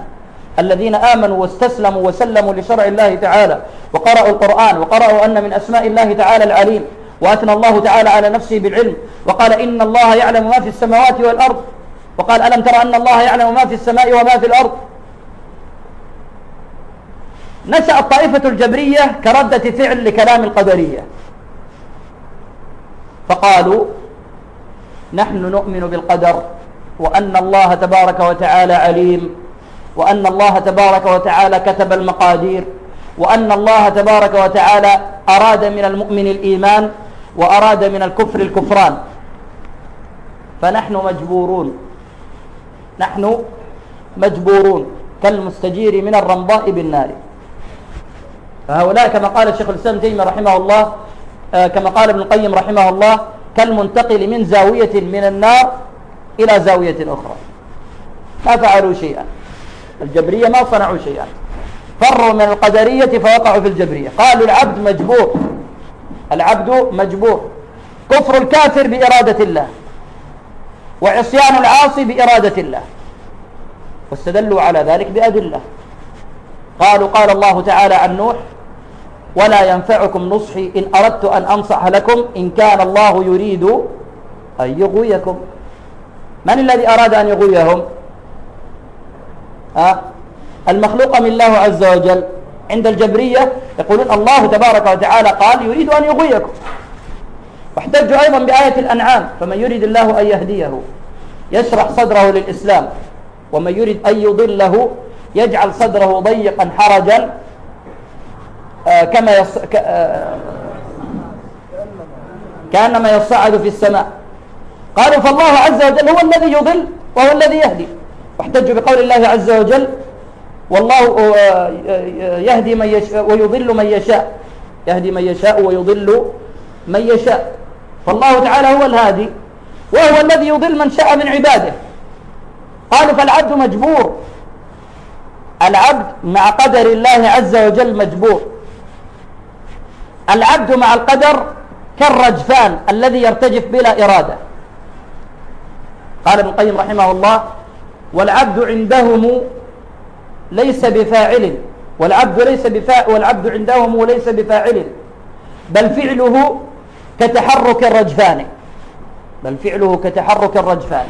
الذين آمنوا واستسلموا وسلموا لشرع الله تعالى وقرأوا القرآن وقرأوا أن من أسماء الله تعالى العليم وأثنى الله تعالى على نفسه بالعلم وقال إن الله يعلم ما في السماوات والأرض وقال ألم ترى أن الله يعلم ما في السماء وما في الأرض نشأ الطائفة الجبرية كردة فعل لكلام القدرية فقالوا نحن نؤمن بالقدر وأن الله تبارك وتعالى عليم وأن الله تبارك وتعالى كتب المقادير وأن الله تبارك وتعالى أراد من المؤمن الإيمان وأراد من الكفر الكفران فنحن مجبورون نحن مجبورون كالمستجير من الرمضاء بالنار فهؤلاء كما قال الشيخ الإسلام تيمية رحمه الله آه، كما قال ابن القيم رحمه الله كالمنتقل من زاوية من النار إلى زاوية أخرى ما فعلوا شيئا الجبرية ما صنعوا شيئا فروا من القدرية فوقعوا في الجبرية قالوا العبد مجبور العبد مجبور كفر الكافر بإرادة الله وعصيان العاصي بإرادة الله واستدلوا على ذلك بأدلة قالوا قال الله تعالى عن نوح ولا ينفعكم نصحي إن أردت أن أنصح لكم إن كان الله يريد أن يغويكم من الذي أراد أن يغويهم ها المخلوقة من الله عز وجل عند الجبرية يقولون الله تبارك وتعالى قال يريد أن يغويكم واحتجوا أيضا بآية الأنعام فمن يريد الله أن يهديه يشرح صدره للإسلام ومن يريد أن يضله يجعل صدره ضيقا حرجا آه، كما يص... ك... آه، كأنما يصعد في السماء قالوا فالله عز وجل هو الذي يضل وهو الذي يهدي واحتجوا بقول الله عز وجل والله آه، آه، آه، يهدي من يشاء ويضل من يشاء يهدي من يشاء ويضل من يشاء فالله تعالى هو الهادي وهو الذي يضل من شاء من عباده قالوا فالعبد مجبور العبد مع قدر الله عز وجل مجبور العبد مع القدر كالرجفان الذي يرتجف بلا إرادة قال ابن القيم رحمه الله والعبد عندهم ليس بفاعل والعبد ليس بفا والعبد عندهم ليس بفاعل بل فعله كتحرك الرجفان بل فعله كتحرك الرجفان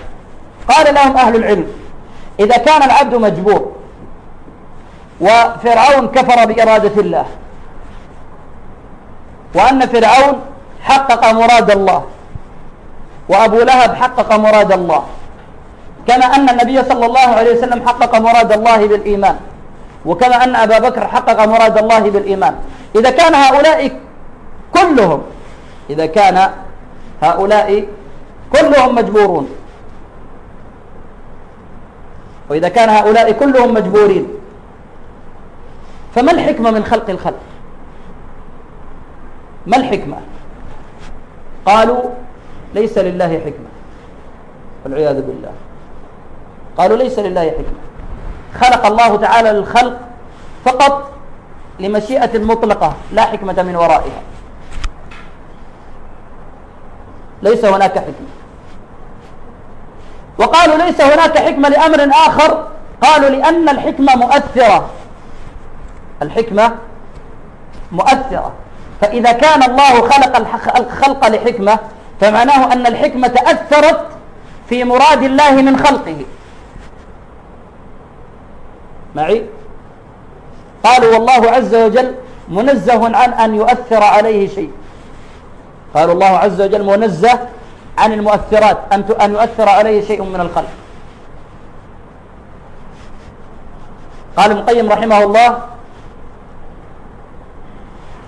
قال لهم أهل العلم إذا كان العبد مجبور وفرعون كفر بإرادة الله وأن فرعون حقق مراد الله وأبو لهب حقق مراد الله كما أن النبي صلى الله عليه وسلم حقق مراد الله بالإيمان وكما أن أبا بكر حقق مراد الله بالإيمان إذا كان هؤلاء كلهم إذا كان هؤلاء كلهم مجبورون وإذا كان هؤلاء كلهم مجبورين فما الحكمة من خلق الخلق ما الحكمة قالوا ليس لله حكمة والعياذ بالله قالوا ليس لله حكمة خلق الله تعالى الخلق فقط لمشيئة مطلقة لا حكمة من ورائها ليس هناك حكمة وقالوا ليس هناك حكمة لأمر آخر قالوا لأن الحكمة مؤثرة الحكمة مؤثرة فإذا كان الله خلق الخلق لحكمة فمعناه أن الحكمة أثرت في مراد الله من خلقه معي قالوا والله عز وجل منزه عن أن يؤثر عليه شيء قالوا الله عز وجل منزه عن المؤثرات أن أن يؤثر عليه شيء من الخلق قال ابن القيم رحمه الله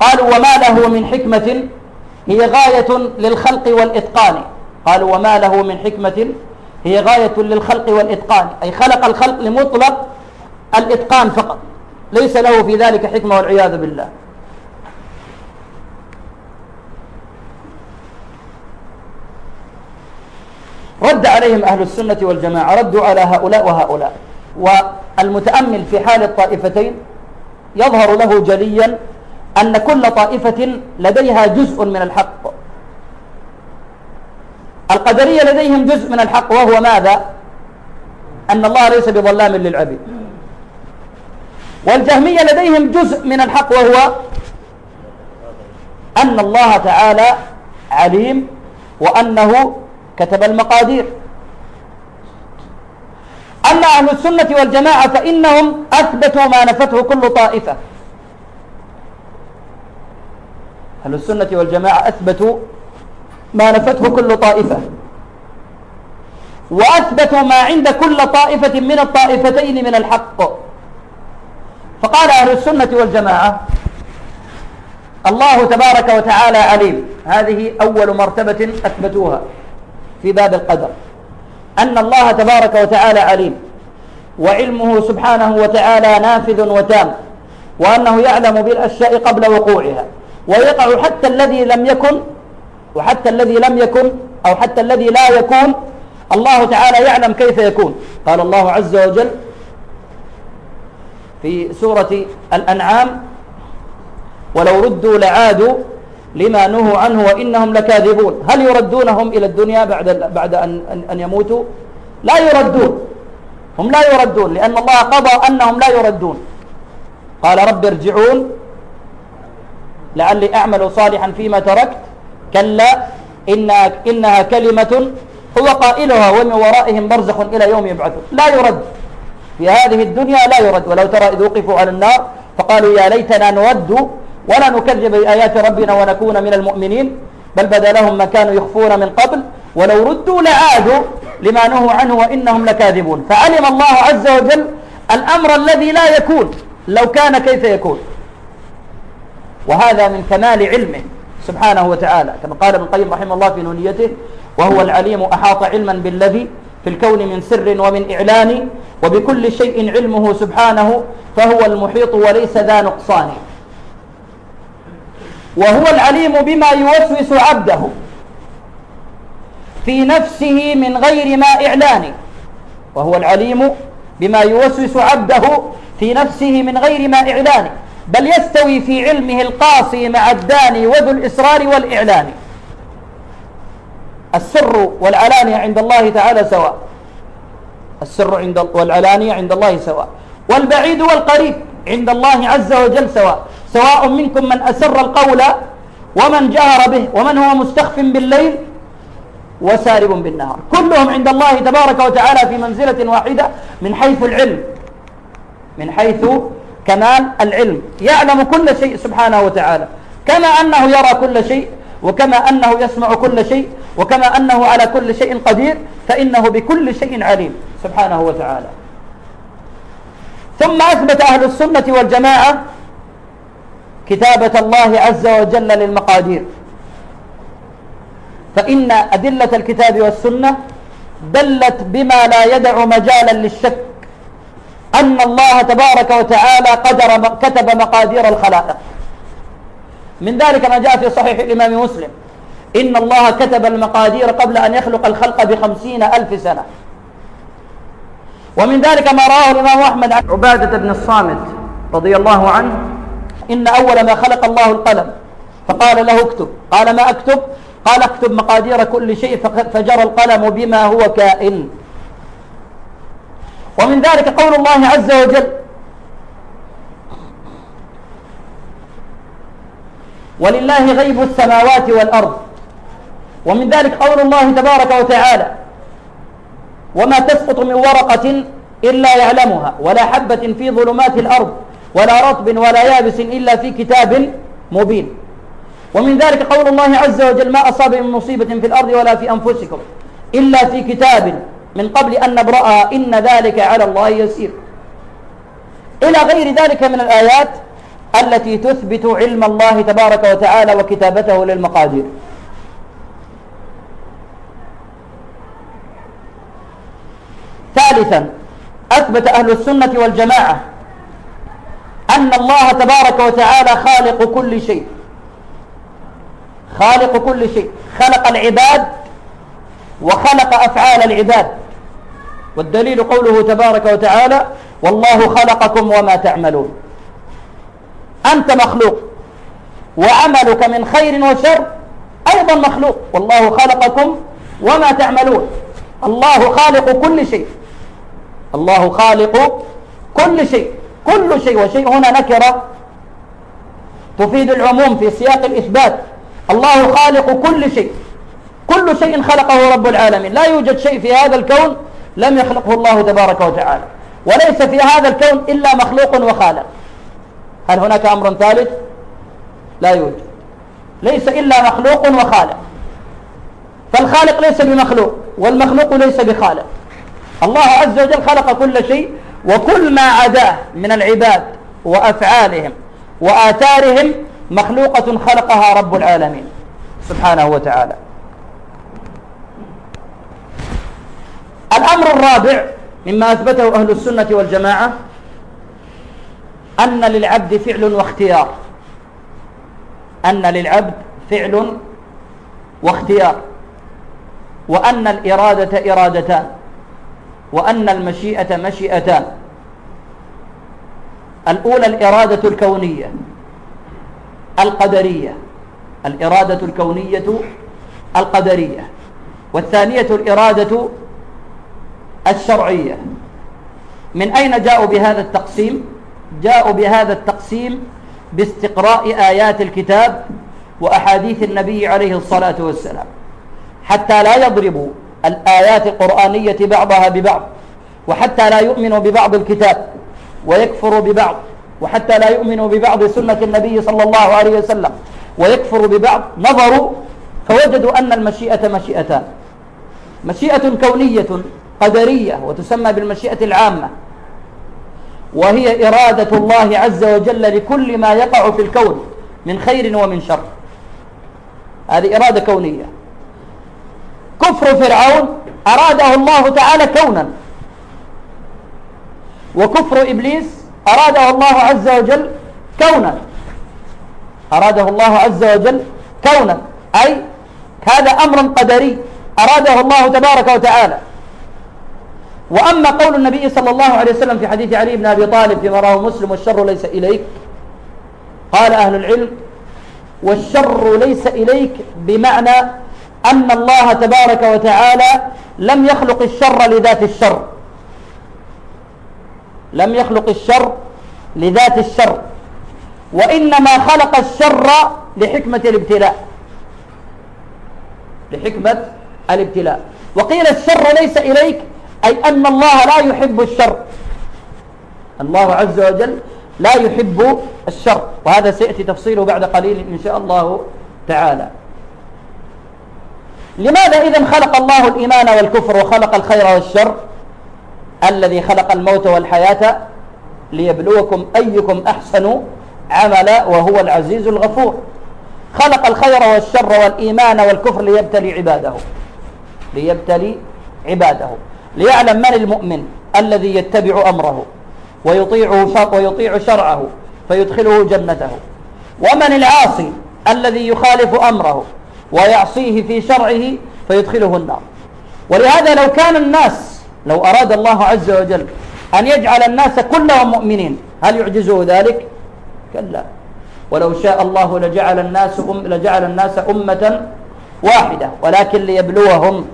قالوا وما له من حكمة هي غاية للخلق والإتقان قالوا وما له من حكمة هي غاية للخلق والإتقان أي خلق الخلق لمطلق الإتقان فقط ليس له في ذلك حكمة والعياذ بالله رد عليهم أهل السنة والجماعة ردوا على هؤلاء وهؤلاء والمتأمل في حال الطائفتين يظهر له جليا أن كل طائفة لديها جزء من الحق القدرية لديهم جزء من الحق وهو ماذا أن الله ليس بظلام للعبيد والجهمية لديهم جزء من الحق وهو أن الله تعالى عليم وأنه كتب المقادير أما أهل السنة والجماعة فإنهم أثبتوا ما نفته كل طائفة أهل السنة والجماعة أثبتوا ما نفته كل طائفة وأثبتوا ما عند كل طائفة من الطائفتين من الحق فقال أهل السنة والجماعة الله تبارك وتعالى عليم هذه أول مرتبة أثبتوها في باب القدر أن الله تبارك وتعالى عليم وعلمه سبحانه وتعالى نافذ وتام وأنه يعلم بالأشياء قبل وقوعها ويقع حتى الذي لم يكن وحتى الذي لم يكن أو حتى الذي لا يكون الله تعالى يعلم كيف يكون قال الله عز وجل في سورة الأنعام ولو ردوا لعادوا لما نهوا عنه وإنهم لكاذبون هل يردونهم إلى الدنيا بعد, بعد أن, أن يموتوا لا يردون هم لا يردون لأن الله قضى أنهم لا يردون قال رب ارجعون لعلي أعمل صالحا فيما تركت كلا إنها, إنها كلمة هو قائلها ومن ورائهم برزخ إلى يوم يبعثون لا يرد في هذه الدنيا لا يرد ولو ترى إذ وقفوا على النار فقالوا يا ليتنا نود ولا نكذب بآيات ربنا ونكون من المؤمنين بل بدا لهم ما كانوا يخفون من قبل ولو ردوا لعادوا لما نهوا عنه وإنهم لكاذبون فعلم الله عز وجل الأمر الذي لا يكون لو كان كيف يكون وهذا من كمال علمه سبحانه وتعالى كما قال ابن القيم رحمه الله في نونيته وهو العليم أحاط علما بالذي في الكون من سر ومن إعلان وبكل شيء علمه سبحانه فهو المحيط وليس ذا نقصان وهو العليم بما يوسوس عبده في نفسه من غير ما إعلان وهو العليم بما يوسوس عبده في نفسه من غير ما إعلان بل يستوي في علمه القاصي مع الداني وذو الإسرار والإعلان السر والعلانية عند الله تعالى سواء السر عند والعلانية عند الله سواء والبعيد والقريب عند الله عز وجل سواء سواء منكم من أسر القول ومن جهر به ومن هو مستخف بالليل وسارب بالنهار كلهم عند الله تبارك وتعالى في منزلة واحدة من حيث العلم من حيث كمال العلم يعلم كل شيء سبحانه وتعالى كما أنه يرى كل شيء وكما أنه يسمع كل شيء وكما أنه على كل شيء قدير فإنه بكل شيء عليم سبحانه وتعالى ثم أثبت أهل السنة والجماعة كتابة الله عز وجل للمقادير فإن أدلة الكتاب والسنة دلت بما لا يدع مجالا للشك أن الله تبارك وتعالى قدر كتب مقادير الخلائق من ذلك ما جاء في صحيح الإمام مسلم إن الله كتب المقادير قبل أن يخلق الخلق بخمسين ألف سنة ومن ذلك ما رواه الإمام أحمد عن عبادة بن الصامت رضي الله عنه إن أول ما خلق الله القلم فقال له اكتب قال ما أكتب قال اكتب مقادير كل شيء فجرى القلم بما هو كائن ومن ذلك قول الله عز وجل ولله غيب السماوات والأرض ومن ذلك قول الله تبارك وتعالى وما تسقط من ورقة إلا يعلمها ولا حبة في ظلمات الأرض ولا رطب ولا يابس إلا في كتاب مبين ومن ذلك قول الله عز وجل ما أصاب من مصيبة في الأرض ولا في أنفسكم إلا في كتاب من قبل أن نبرأها إن ذلك على الله يسير إلى غير ذلك من الآيات التي تثبت علم الله تبارك وتعالى وكتابته للمقادير ثالثا أثبت أهل السنة والجماعة أن الله تبارك وتعالى خالق كل شيء خالق كل شيء خلق العباد وخلق أفعال العباد والدليل قوله تبارك وتعالى والله خلقكم وما تعملون أنت مخلوق وعملك من خير وشر أيضا مخلوق والله خلقكم وما تعملون الله خالق كل شيء الله خالق كل شيء كل شيء وشيء هنا نكرة تفيد العموم في سياق الإثبات الله خالق كل شيء كل شيء خلقه رب العالمين لا يوجد شيء في هذا الكون لم يخلقه الله تبارك وتعالى وليس في هذا الكون إلا مخلوق وخالق هل هناك أمر ثالث لا يوجد ليس إلا مخلوق وخالق فالخالق ليس بمخلوق والمخلوق ليس بخالق الله عز وجل خلق كل شيء وكل ما عداه من العباد وأفعالهم وآثارهم مخلوقة خلقها رب العالمين سبحانه وتعالى الأمر الرابع مما أثبته أهل السنة والجماعة أن للعبد فعل واختيار أن للعبد فعل واختيار وأن الإرادة إرادتان وأن المشيئة مشيئتان الأولى الإرادة الكونية القدرية الإرادة الكونية القدرية والثانية الإرادة الشرعية من أين جاءوا بهذا التقسيم؟ جاءوا بهذا التقسيم باستقراء آيات الكتاب وأحاديث النبي عليه الصلاة والسلام حتى لا يضربوا الآيات القرآنية بعضها ببعض وحتى لا يؤمنوا ببعض الكتاب ويكفروا ببعض وحتى لا يؤمنوا ببعض سنة النبي صلى الله عليه وسلم ويكفروا ببعض نظروا فوجدوا أن المشيئة مشيئتان مشيئة كونية قدرية وتسمى بالمشيئة العامة وهي إرادة الله عز وجل لكل ما يقع في الكون من خير ومن شر هذه إرادة كونية كفر فرعون أراده الله تعالى كونا وكفر إبليس أراده الله عز وجل كونا أراده الله عز وجل كونا أي هذا أمر قدري أراده الله تبارك وتعالى وأما قول النبي صلى الله عليه وسلم في حديث علي بن أبي طالب فيما رواه مسلم والشر ليس إليك قال أهل العلم والشر ليس إليك بمعنى أن الله تبارك وتعالى لم يخلق الشر لذات الشر لم يخلق الشر لذات الشر وإنما خلق الشر لحكمة الابتلاء لحكمة الابتلاء وقيل الشر ليس إليك أي أن الله لا يحب الشر الله عز وجل لا يحب الشر وهذا سيأتي تفصيله بعد قليل إن شاء الله تعالى لماذا إذن خلق الله الإيمان والكفر وخلق الخير والشر الذي خلق الموت والحياة ليبلوكم أيكم أحسن عملا وهو العزيز الغفور خلق الخير والشر والإيمان والكفر ليبتلي عباده ليبتلي عباده ليعلم من المؤمن الذي يتبع أمره ويطيعه ويطيع شرعه فيدخله جنته ومن العاصي الذي يخالف أمره ويعصيه في شرعه فيدخله النار ولهذا لو كان الناس لو أراد الله عز وجل أن يجعل الناس كلهم مؤمنين هل يعجزه ذلك؟ كلا ولو شاء الله لجعل الناس أم لجعل الناس أمة واحدة ولكن ليبلوهم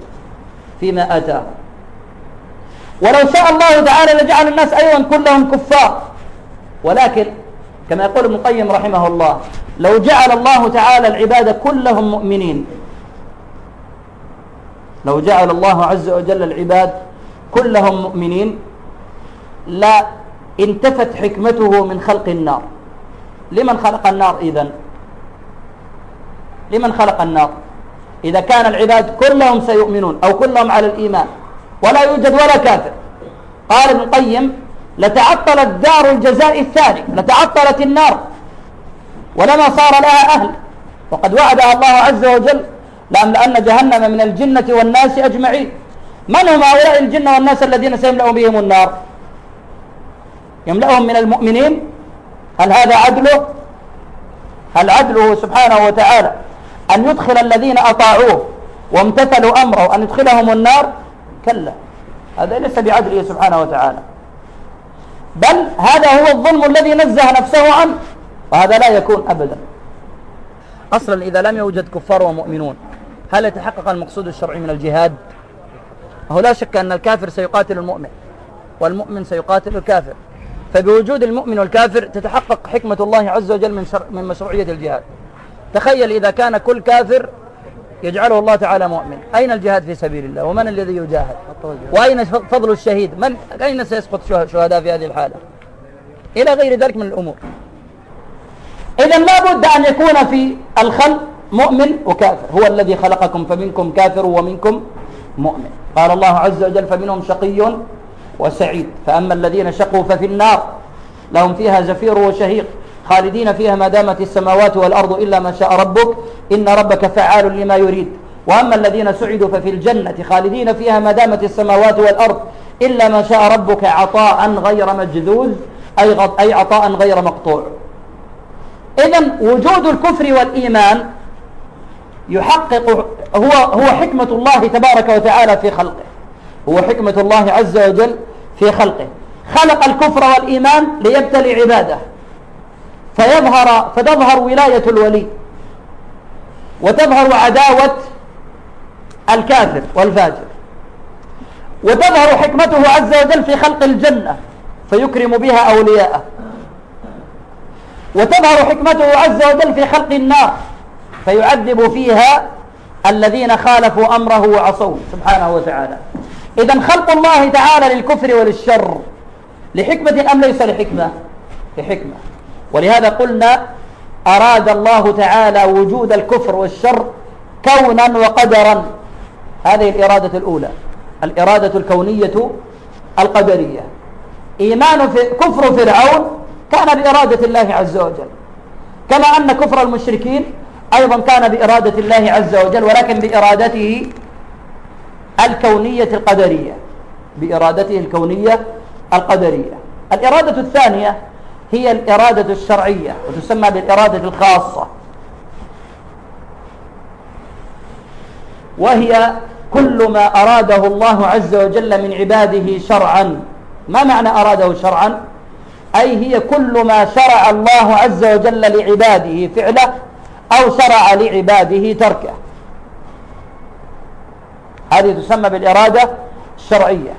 فيما آتاهم ولو شاء الله تعالى لجعل الناس أيضا كلهم كفار ولكن كما يقول ابن القيم رحمه الله لو جعل الله تعالى العباد كلهم مؤمنين لو جعل الله عز وجل العباد كلهم مؤمنين لا انتفت حكمته من خلق النار لمن خلق النار إذن لمن خلق النار إذا كان العباد كلهم سيؤمنون أو كلهم على الإيمان ولا يوجد ولا كافر قال ابن القيم لتعطلت دار الجزاء الثاني لتعطلت النار ولما صار لها أهل وقد وعدها الله عز وجل لأملأن جهنم من الجنة والناس أجمعين من هم هؤلاء الجن والناس الذين سيملأ بهم النار يملأهم من المؤمنين هل هذا عدله هل عدله سبحانه وتعالى أن يدخل الذين أطاعوه وامتثلوا أمره أن يدخلهم النار كلا هذا ليس بعدله سبحانه وتعالى بل هذا هو الظلم الذي نزه نفسه عنه وهذا لا يكون أبدا أصلا إذا لم يوجد كفار ومؤمنون هل يتحقق المقصود الشرعي من الجهاد هو لا شك أن الكافر سيقاتل المؤمن والمؤمن سيقاتل الكافر فبوجود المؤمن والكافر تتحقق حكمة الله عز وجل من, شر من مشروعية الجهاد تخيل إذا كان كل كافر يجعله الله تعالى مؤمن أين الجهاد في سبيل الله ومن الذي يجاهد وأين فضل الشهيد من أين سيسقط شهداء في هذه الحالة إلى غير ذلك من الأمور إذا لا بد أن يكون في الخلق مؤمن وكافر هو الذي خلقكم فمنكم كافر ومنكم مؤمن قال الله عز وجل فمنهم شقي وسعيد فأما الذين شقوا ففي النار لهم فيها زفير وشهيق خالدين فيها ما دامت السماوات والأرض إلا ما شاء ربك إن ربك فعال لما يريد وأما الذين سعدوا ففي الجنة خالدين فيها ما دامت السماوات والأرض إلا ما شاء ربك عطاء غير مجذوذ أي, غط... أي عطاء غير مقطوع إذا وجود الكفر والإيمان يحقق هو, هو حكمة الله تبارك وتعالى في خلقه هو حكمة الله عز وجل في خلقه خلق الكفر والإيمان ليبتلي عباده فيظهر فتظهر ولاية الولي وتظهر عداوة الكافر والفاجر وتظهر حكمته عز وجل في خلق الجنة فيكرم بها أولياءه وتظهر حكمته عز وجل في خلق النار فيعذب فيها الذين خالفوا أمره وعصوه سبحانه وتعالى إذا خلق الله تعالى للكفر وللشر لحكمة أم ليس لحكمة لحكمة ولهذا قلنا أراد الله تعالى وجود الكفر والشر كونا وقدرا هذه الإرادة الأولى الإرادة الكونية القدرية إيمان في كفر فرعون كان بإرادة الله عز وجل كما أن كفر المشركين أيضا كان بإرادة الله عز وجل ولكن بإرادته الكونية القدرية بإرادته الكونية القدرية الإرادة الثانية هي الإرادة الشرعية وتسمى بالإرادة الخاصة وهي كل ما أراده الله عز وجل من عباده شرعا ما معنى أراده شرعا أي هي كل ما شرع الله عز وجل لعباده فعله أو شرع لعباده تركه هذه تسمى بالإرادة الشرعية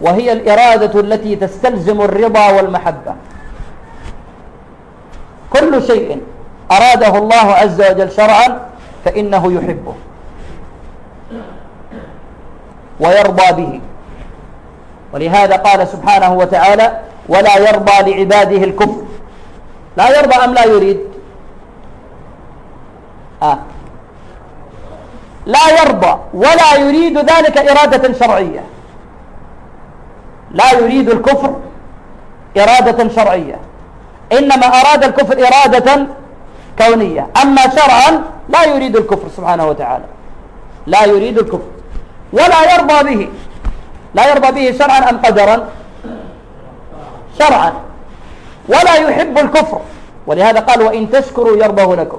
وهي الإرادة التي تستلزم الرضا والمحبة كل شيء أراده الله عز وجل شرعا فإنه يحبه ويرضى به ولهذا قال سبحانه وتعالى ولا يرضى لعباده الكفر لا يرضى أم لا يريد آه. لا يرضى ولا يريد ذلك إرادة شرعية لا يريد الكفر إرادة شرعية إنما أراد الكفر إرادة كونية أما شرعا لا يريد الكفر سبحانه وتعالى لا يريد الكفر ولا يرضى به لا يرضى به شرعا أم قدرا شرعا ولا يحب الكفر ولهذا قال وإن تشكروا يرضه لكم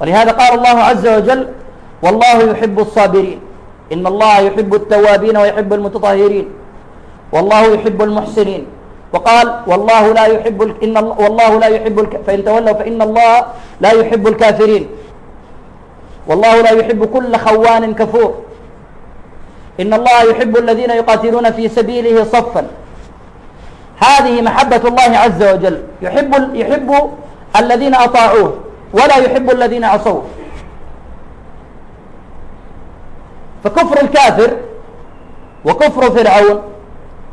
ولهذا قال الله عز وجل والله يحب الصابرين إن الله يحب التوابين ويحب المتطهرين والله يحب المحسنين وقال والله لا يحب ال... إن والله لا يحب ال... فإن تولوا فإن الله لا يحب الكافرين والله لا يحب كل خوان كفور إن الله يحب الذين يقاتلون في سبيله صفا هذه محبة الله عز وجل يحب يحب الذين أطاعوه ولا يحب الذين عصوه فكفر الكافر وكفر فرعون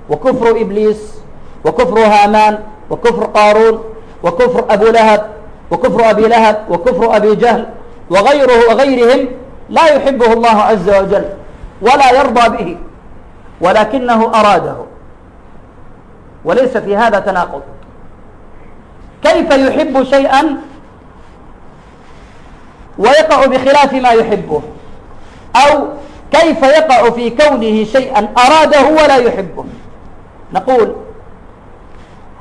وكفر إبليس وكفر هامان وكفر قارون وكفر أبو لهب وكفر أبي لهب وكفر أبي جهل وغيره وغيرهم لا يحبه الله عز وجل ولا يرضى به ولكنه أراده وليس في هذا تناقض كيف يحب شيئا ويقع بخلاف ما يحبه أو كيف يقع في كونه شيئا أراده ولا يحبه نقول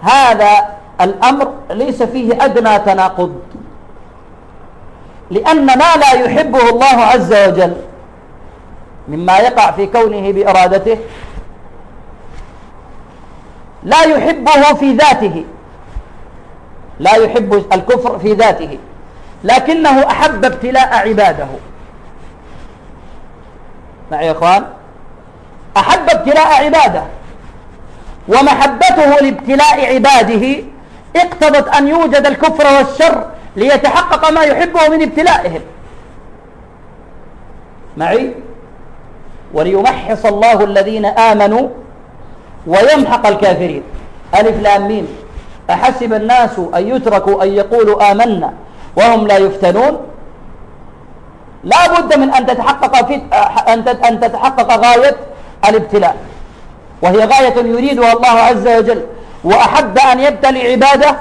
هذا الأمر ليس فيه أدنى تناقض لأن ما لا يحبه الله عز وجل مما يقع في كونه بإرادته لا يحبه في ذاته لا يحب الكفر في ذاته لكنه أحب ابتلاء عباده معي نعم يا إخوان أحب ابتلاء عباده ومحبته لابتلاء عباده اقتضت أن يوجد الكفر والشر ليتحقق ما يحبه من ابتلائهم معي وليمحص الله الذين آمنوا ويمحق الكافرين ألف لام ميم أحسب الناس أن يتركوا أن يقولوا آمنا وهم لا يفتنون لا بد من أن تتحقق, في أن تتحقق غاية الابتلاء وهي غاية يريدها الله عز وجل وأحب أن يبتلي عباده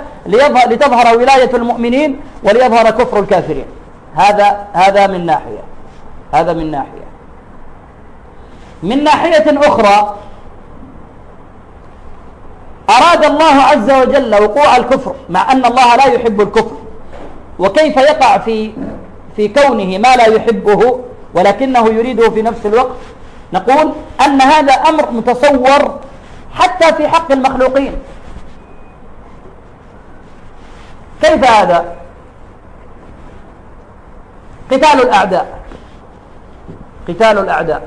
لتظهر ولاية المؤمنين وليظهر كفر الكافرين هذا هذا من ناحية هذا من ناحية من ناحية أخرى أراد الله عز وجل وقوع الكفر مع أن الله لا يحب الكفر وكيف يقع في في كونه ما لا يحبه ولكنه يريده في نفس الوقت نقول أن هذا أمر متصور حتى في حق المخلوقين كيف هذا قتال الأعداء قتال الأعداء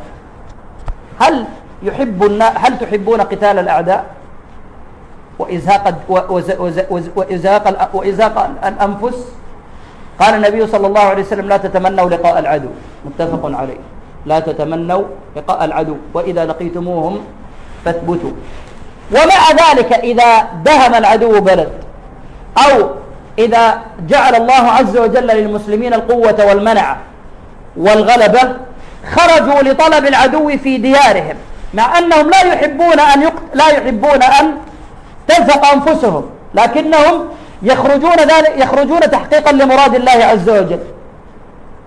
هل يحب هل تحبون قتال الأعداء وإزهاق وإزهاق وإزهاق الأنفس قال النبي صلى الله عليه وسلم لا تتمنوا لقاء العدو متفق عليه لا تتمنوا لقاء العدو وإذا لقيتموهم فاثبتوا ومع ذلك إذا دهم العدو بلد أو إذا جعل الله عز وجل للمسلمين القوة والمنع والغلبة خرجوا لطلب العدو في ديارهم مع أنهم لا يحبون أن يقت... لا يحبون أن تزهق أنفسهم لكنهم يخرجون ذلك يخرجون تحقيقا لمراد الله عز وجل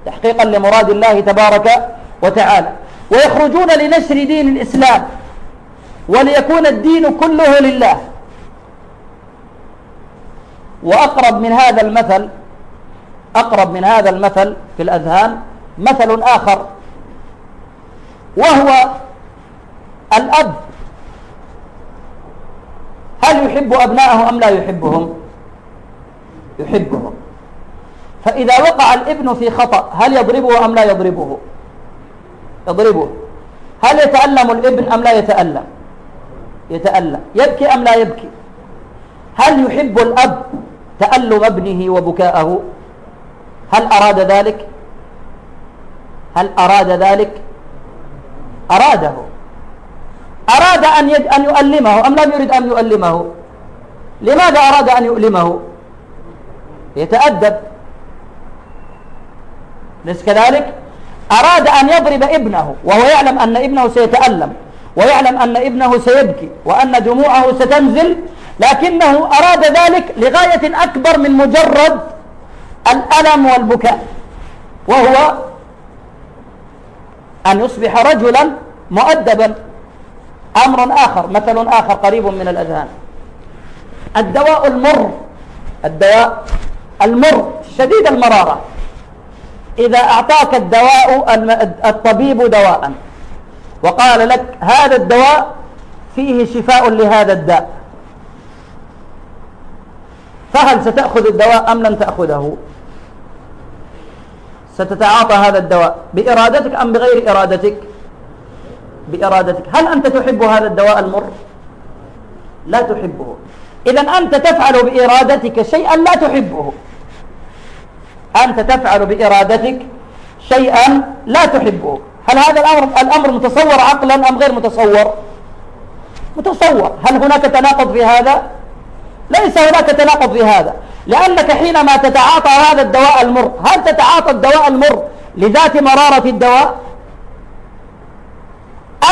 تحقيقا لمراد الله تبارك وتعالى ويخرجون لنشر دين الإسلام وليكون الدين كله لله وأقرب من هذا المثل أقرب من هذا المثل في الأذهان مثل آخر وهو الأب هل يحب أبناءه أم لا يحبهم يحبهم فإذا وقع الابن في خطأ هل يضربه أم لا يضربه يضربه هل يتألم الابن أم لا يتألم يتألم يبكي أم لا يبكي هل يحب الأب تألم ابنه وبكاءه هل أراد ذلك هل أراد ذلك أراده أراد أن, يد أن يؤلمه أم لم يرد أن يؤلمه لماذا أراد أن يؤلمه يتأدب أليس كذلك أراد أن يضرب ابنه وهو يعلم أن ابنه سيتألم ويعلم أن ابنه سيبكي وأن دموعه ستنزل لكنه أراد ذلك لغاية أكبر من مجرد الألم والبكاء وهو أن يصبح رجلا مؤدبا أمر آخر مثل آخر قريب من الأذهان الدواء المر الدواء المر شديد المرارة إذا أعطاك الدواء الطبيب دواء وقال لك هذا الدواء فيه شفاء لهذا الداء فهل ستأخذ الدواء أم لن تأخذه ستتعاطى هذا الدواء بإرادتك أم بغير إرادتك بإرادتك هل أنت تحب هذا الدواء المر لا تحبه إذا أنت تفعل بإرادتك شيئا لا تحبه أنت تفعل بإرادتك شيئا لا تحبه هل هذا الأمر, الأمر متصور عقلا أم غير متصور متصور هل هناك تناقض في هذا ليس هناك تناقض في هذا لأنك حينما تتعاطى هذا الدواء المر هل تتعاطى الدواء المر لذات مرارة الدواء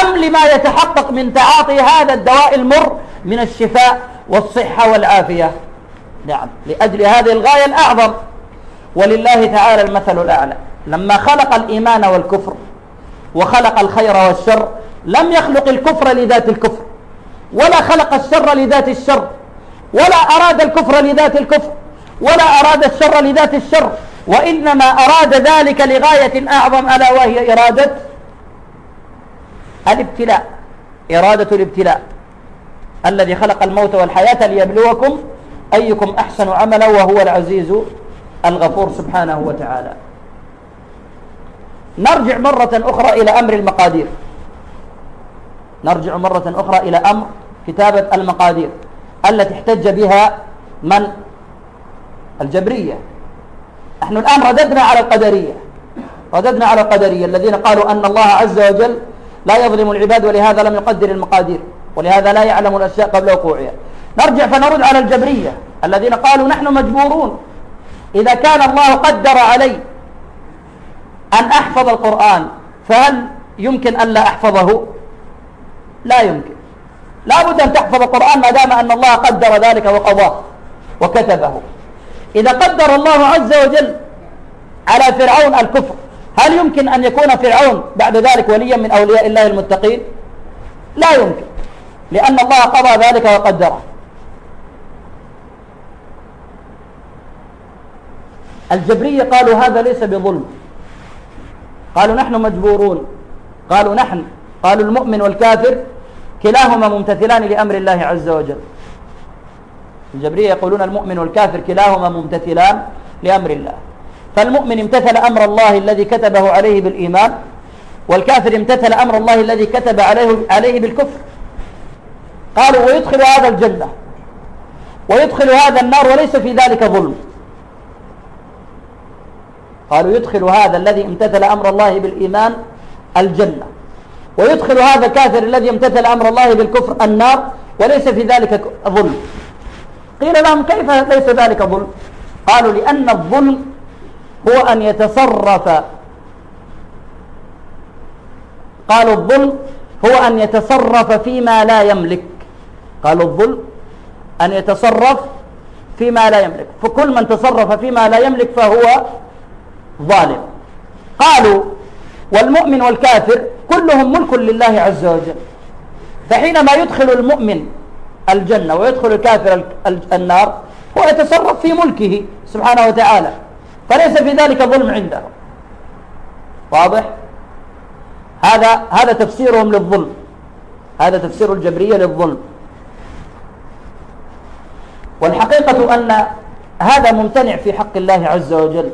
أم لما يتحقق من تعاطي هذا الدواء المر من الشفاء والصحة والعافية نعم لأجل هذه الغاية الأعظم ولله تعالى المثل الأعلى لما خلق الإيمان والكفر وخلق الخير والشر لم يخلق الكفر لذات الكفر ولا خلق الشر لذات الشر ولا أراد الكفر لذات الكفر ولا أراد الشر لذات الشر وإنما أراد ذلك لغاية أعظم ألا وهي إرادة الابتلاء إرادة الابتلاء الذي خلق الموت والحياة ليبلوكم أيكم أحسن عملا وهو العزيز الغفور سبحانه وتعالى نرجع مرة أخرى إلى أمر المقادير نرجع مرة أخرى إلى أمر كتابة المقادير التي احتج بها من الجبرية نحن الآن رددنا على القدرية رددنا على القدرية الذين قالوا أن الله عز وجل لا يظلم العباد ولهذا لم يقدر المقادير ولهذا لا يعلم الأشياء قبل وقوعها نرجع فنرد على الجبرية الذين قالوا نحن مجبورون إذا كان الله قدر علي أن أحفظ القرآن فهل يمكن أن لا أحفظه لا يمكن لا بد أن تحفظ القرآن ما دام أن الله قدر ذلك وقضاه وكتبه إذا قدر الله عز وجل على فرعون الكفر هل يمكن أن يكون فرعون بعد ذلك وليا من أولياء الله المتقين لا يمكن لأن الله قضى ذلك وقدره الجبرية قالوا هذا ليس بظلم قالوا نحن مجبورون قالوا نحن قالوا المؤمن والكافر كلاهما ممتثلان لأمر الله عز وجل الجبرية يقولون المؤمن والكافر كلاهما ممتثلان لأمر الله فالمؤمن امتثل أمر الله الذي كتبه عليه بالإيمان والكافر امتثل أمر الله الذي كتب عليه, عليه بالكفر قالوا ويدخل هذا الجنة ويدخل هذا النار وليس في ذلك ظلم قالوا يدخل هذا الذي امتثل أمر الله بالإيمان الجنة ويدخل هذا الكافر الذي امتثل أمر الله بالكفر النار وليس في ذلك ظلم قيل لهم كيف ليس ذلك ظلم قالوا لأن الظلم هو أن يتصرف قالوا الظلم هو أن يتصرف فيما لا يملك قالوا الظلم أن يتصرف فيما لا يملك فكل من تصرف فيما لا يملك فهو ظالم قالوا والمؤمن والكافر كلهم ملك لله عز وجل فحينما يدخل المؤمن الجنة ويدخل الكافر النار هو يتصرف في ملكه سبحانه وتعالى فليس في ذلك ظلم عنده واضح هذا هذا تفسيرهم للظلم هذا تفسير الجبرية للظلم والحقيقة أن هذا ممتنع في حق الله عز وجل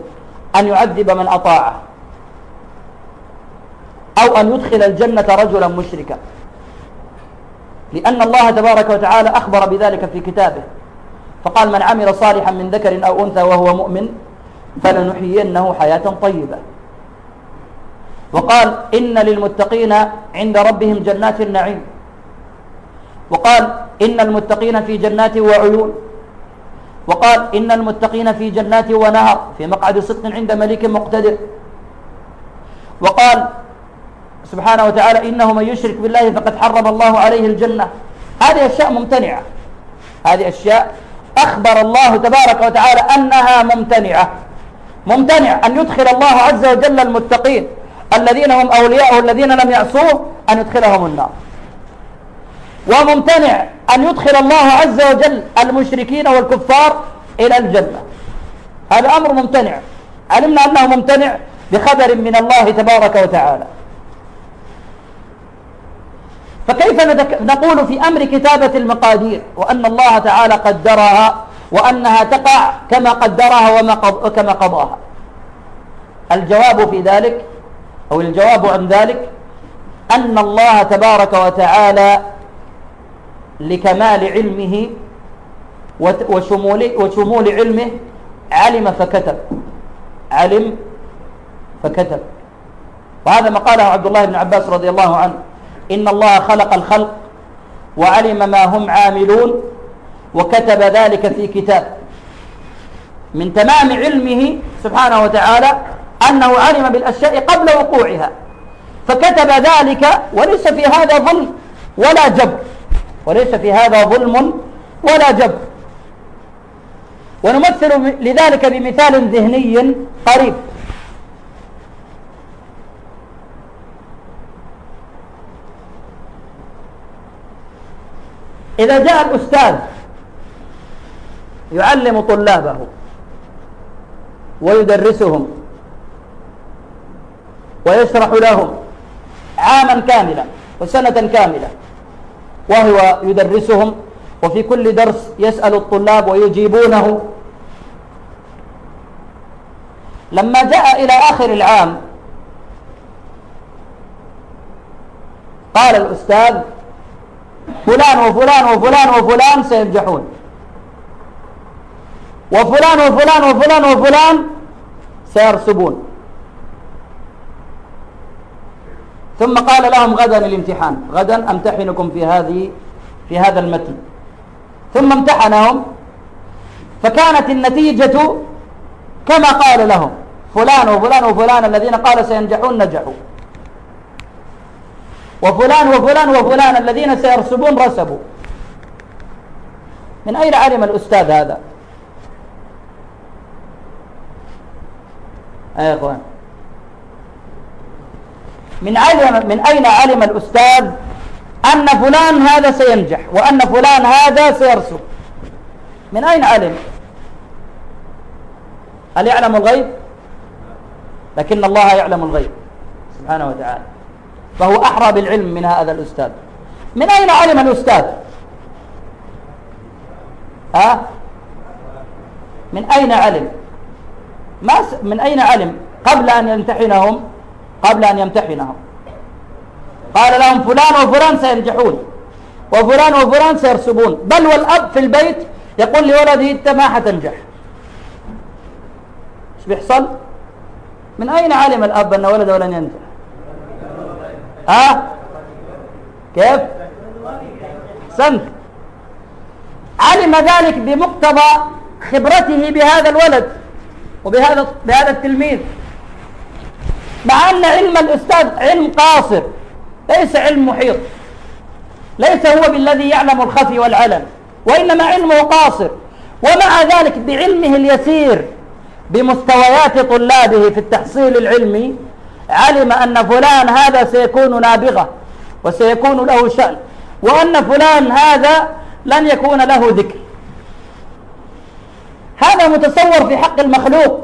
أن يعذب من أطاعه أو أن يدخل الجنة رجلا مشركا لأن الله تبارك وتعالى أخبر بذلك في كتابه فقال من عمل صالحا من ذكر أو أنثى وهو مؤمن فلنحيينه حياة طيبة وقال إن للمتقين عند ربهم جنات النعيم وقال إن المتقين في جنات وعيون وقال إن المتقين في جنات ونهر في مقعد صدق عند ملك مقتدر وقال سبحانه وتعالى إنه من يشرك بالله فقد حرم الله عليه الجنة هذه أشياء ممتنعة هذه أشياء أخبر الله تبارك وتعالى أنها ممتنعة ممتنع أن يدخل الله عز وجل المتقين الذين هم أولياءه الذين لم يعصوه أن يدخلهم النار وممتنع أن يدخل الله عز وجل المشركين والكفار إلى الجنة هذا أمر ممتنع علمنا أنه ممتنع بخبر من الله تبارك وتعالى فكيف نقول في أمر كتابة المقادير وأن الله تعالى قدرها وأنها تقع كما قدرها وكما قضاها الجواب في ذلك أو الجواب عن ذلك أن الله تبارك وتعالى لكمال علمه وشمول, وشمول علمه علم فكتب علم فكتب وهذا ما قاله عبد الله بن عباس رضي الله عنه إن الله خلق الخلق وعلم ما هم عاملون وكتب ذلك في كتاب من تمام علمه سبحانه وتعالى أنه علم بالأشياء قبل وقوعها فكتب ذلك وليس في هذا ظلم ولا جبر وليس في هذا ظلم ولا جبر ونمثل لذلك بمثال ذهني قريب إذا جاء الأستاذ يعلم طلابه ويدرسهم ويشرح لهم عاما كاملا وسنة كاملة وهو يدرسهم وفي كل درس يسأل الطلاب ويجيبونه لما جاء إلى آخر العام قال الأستاذ فلان وفلان وفلان وفلان سينجحون وفلان وفلان وفلان وفلان سيرسبون ثم قال لهم غدا الامتحان غدا امتحنكم في هذه في هذا المتن ثم امتحنهم فكانت النتيجة كما قال لهم فلان وفلان وفلان الذين قال سينجحون نجحوا وفلان وفلان وفلان الذين سيرسبون رسبوا من أين علم الأستاذ هذا يا إخوان من علم من أين علم الأستاذ أن فلان هذا سينجح وأن فلان هذا سيرسب من أين علم هل يعلم الغيب لكن الله يعلم الغيب سبحانه وتعالى فهو أحرى بالعلم من هذا الأستاذ من أين علم الأستاذ ها من أين علم ما س... من أين علم قبل أن يمتحنهم قبل أن يمتحنهم قال لهم فلان وفلان سينجحون وفلان وفلان سيرسبون بل والأب في البيت يقول لولده أنت ما حتنجح ايش بيحصل؟ من أين علم الأب أن ولده لن ينجح؟ ها؟ أه؟ كيف؟ أحسنت علم ذلك بمقتضى خبرته بهذا الولد وبهذا بهذا التلميذ مع أن علم الأستاذ علم قاصر ليس علم محيط ليس هو بالذي يعلم الخفي والعلم وإنما علمه قاصر ومع ذلك بعلمه اليسير بمستويات طلابه في التحصيل العلمي علم أن فلان هذا سيكون نابغة وسيكون له شأن وأن فلان هذا لن يكون له ذكر هذا متصور في حق المخلوق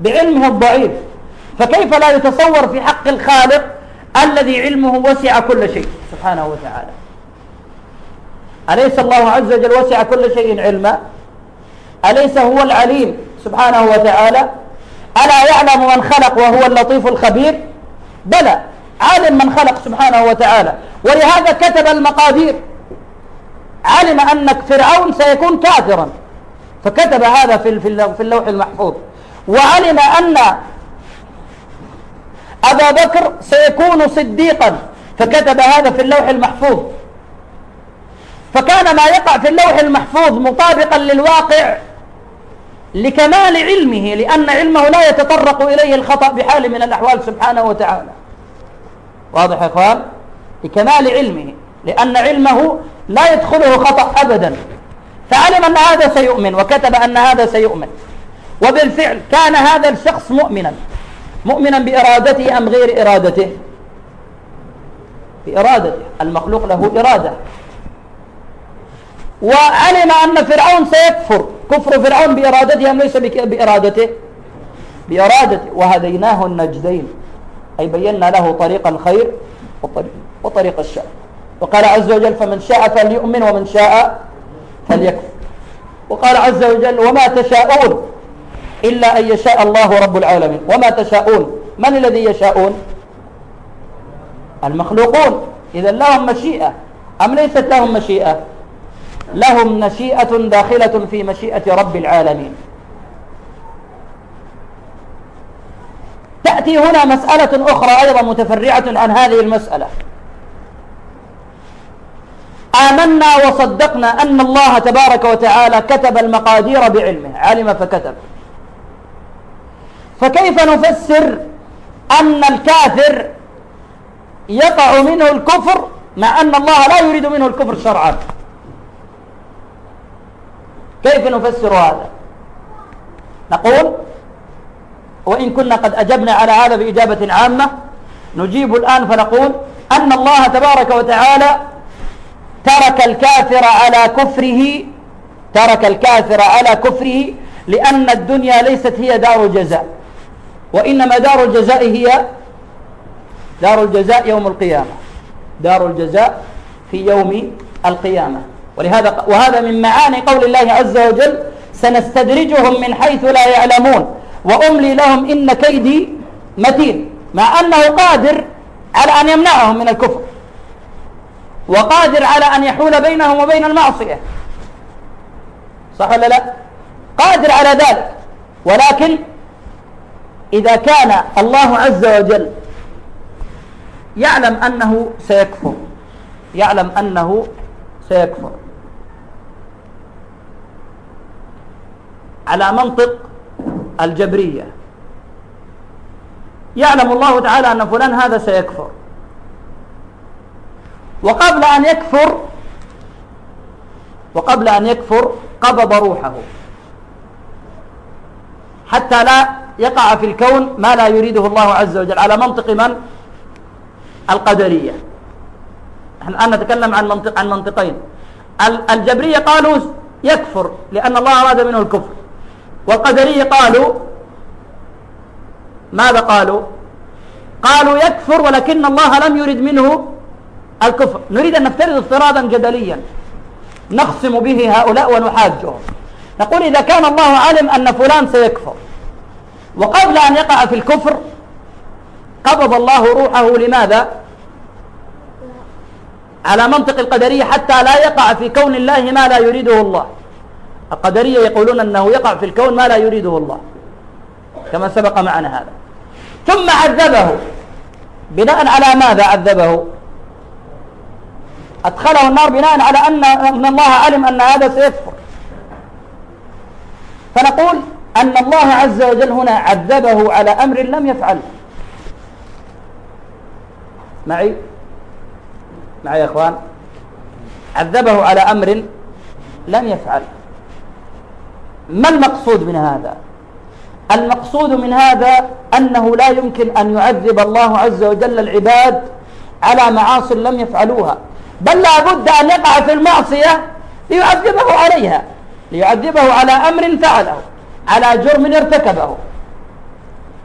بعلمه الضعيف فكيف لا يتصور في حق الخالق الذي علمه وسع كل شيء سبحانه وتعالى أليس الله عز وجل وسع كل شيء علما أليس هو العليم سبحانه وتعالى ألا يعلم من خلق وهو اللطيف الخبير بلى عالم من خلق سبحانه وتعالى ولهذا كتب المقادير علم أن فرعون سيكون كافرا فكتب هذا في اللوح المحفوظ وعلم أن أبا بكر سيكون صديقا فكتب هذا في اللوح المحفوظ فكان ما يقع في اللوح المحفوظ مطابقا للواقع لكمال علمه لأن علمه لا يتطرق إليه الخطأ بحال من الأحوال سبحانه وتعالى واضح يا اخوان لكمال علمه لأن علمه لا يدخله خطأ أبدا فعلم أن هذا سيؤمن وكتب أن هذا سيؤمن وبالفعل كان هذا الشخص مؤمنا مؤمنا بإرادته أم غير إرادته بإرادته المخلوق له إرادة وعلم أن فرعون سيكفر كفر فرعون بإرادته أم ليس بإرادته بإرادته وهديناه النجدين أي بينا له طريق الخير وطريق, الشر وقال عز وجل فمن شاء فليؤمن ومن شاء فليكفر وقال عز وجل وما تشاءون إلا أن يشاء الله رب العالمين وما تشاءون من الذي يشاءون المخلوقون إذا لهم مشيئة أم ليست لهم مشيئة لهم مشيئة داخلة في مشيئة رب العالمين تأتي هنا مسألة أخرى أيضا متفرعة عن هذه المسألة آمنا وصدقنا أن الله تبارك وتعالى كتب المقادير بعلمه علم فكتب فكيف نفسر أن الكافر يقع منه الكفر مع أن الله لا يريد منه الكفر شرعا كيف نفسر هذا نقول وإن كنا قد أجبنا على هذا بإجابة عامة نجيب الآن فنقول أن الله تبارك وتعالى ترك الكافر على كفره ترك الكافر على كفره لأن الدنيا ليست هي دار جزاء وإنما دار الجزاء هي دار الجزاء يوم القيامة دار الجزاء في يوم القيامة ولهذا وهذا من معاني قول الله عز وجل سنستدرجهم من حيث لا يعلمون وأملي لهم إن كيدي متين مع أنه قادر على أن يمنعهم من الكفر وقادر على أن يحول بينهم وبين المعصية صح ولا لا قادر على ذلك ولكن إذا كان الله عز وجل يعلم أنه سيكفر يعلم أنه سيكفر على منطق الجبرية يعلم الله تعالى أن فلان هذا سيكفر وقبل أن يكفر وقبل أن يكفر قبض روحه حتى لا يقع في الكون ما لا يريده الله عز وجل على منطق من القدرية نحن الآن نتكلم عن, منطق عن منطقين الجبرية قالوا يكفر لأن الله أراد منه الكفر والقدرية قالوا ماذا قالوا قالوا يكفر ولكن الله لم يرد منه الكفر نريد أن نفترض افتراضا جدليا نخصم به هؤلاء ونحاجهم نقول إذا كان الله علم أن فلان سيكفر وقبل أن يقع في الكفر قبض الله روحه لماذا على منطق القدرية حتى لا يقع في كون الله ما لا يريده الله القدرية يقولون أنه يقع في الكون ما لا يريده الله كما سبق معنا هذا ثم عذبه بناء على ماذا عذبه أدخله النار بناء على أن الله علم أن هذا سيكفر فنقول أن الله عز وجل هنا عذبه على أمر لم يفعل معي معي يا إخوان عذبه على أمر لم يفعل ما المقصود من هذا المقصود من هذا أنه لا يمكن أن يعذب الله عز وجل العباد على معاصي لم يفعلوها بل لا بد أن يقع في المعصية ليعذبه عليها ليعذبه على أمر فعله على جرم ارتكبه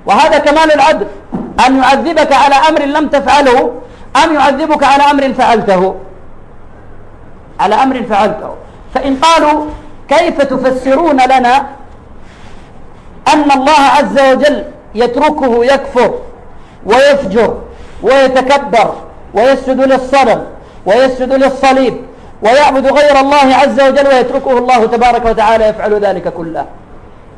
وهذا كمال العدل أن يعذبك على أمر لم تفعله أم يعذبك على أمر فعلته على أمر فعلته فإن قالوا كيف تفسرون لنا أن الله عز وجل يتركه يكفر ويفجر ويتكبر ويسجد للصنم ويسجد للصليب ويعبد غير الله عز وجل ويتركه الله تبارك وتعالى يفعل ذلك كله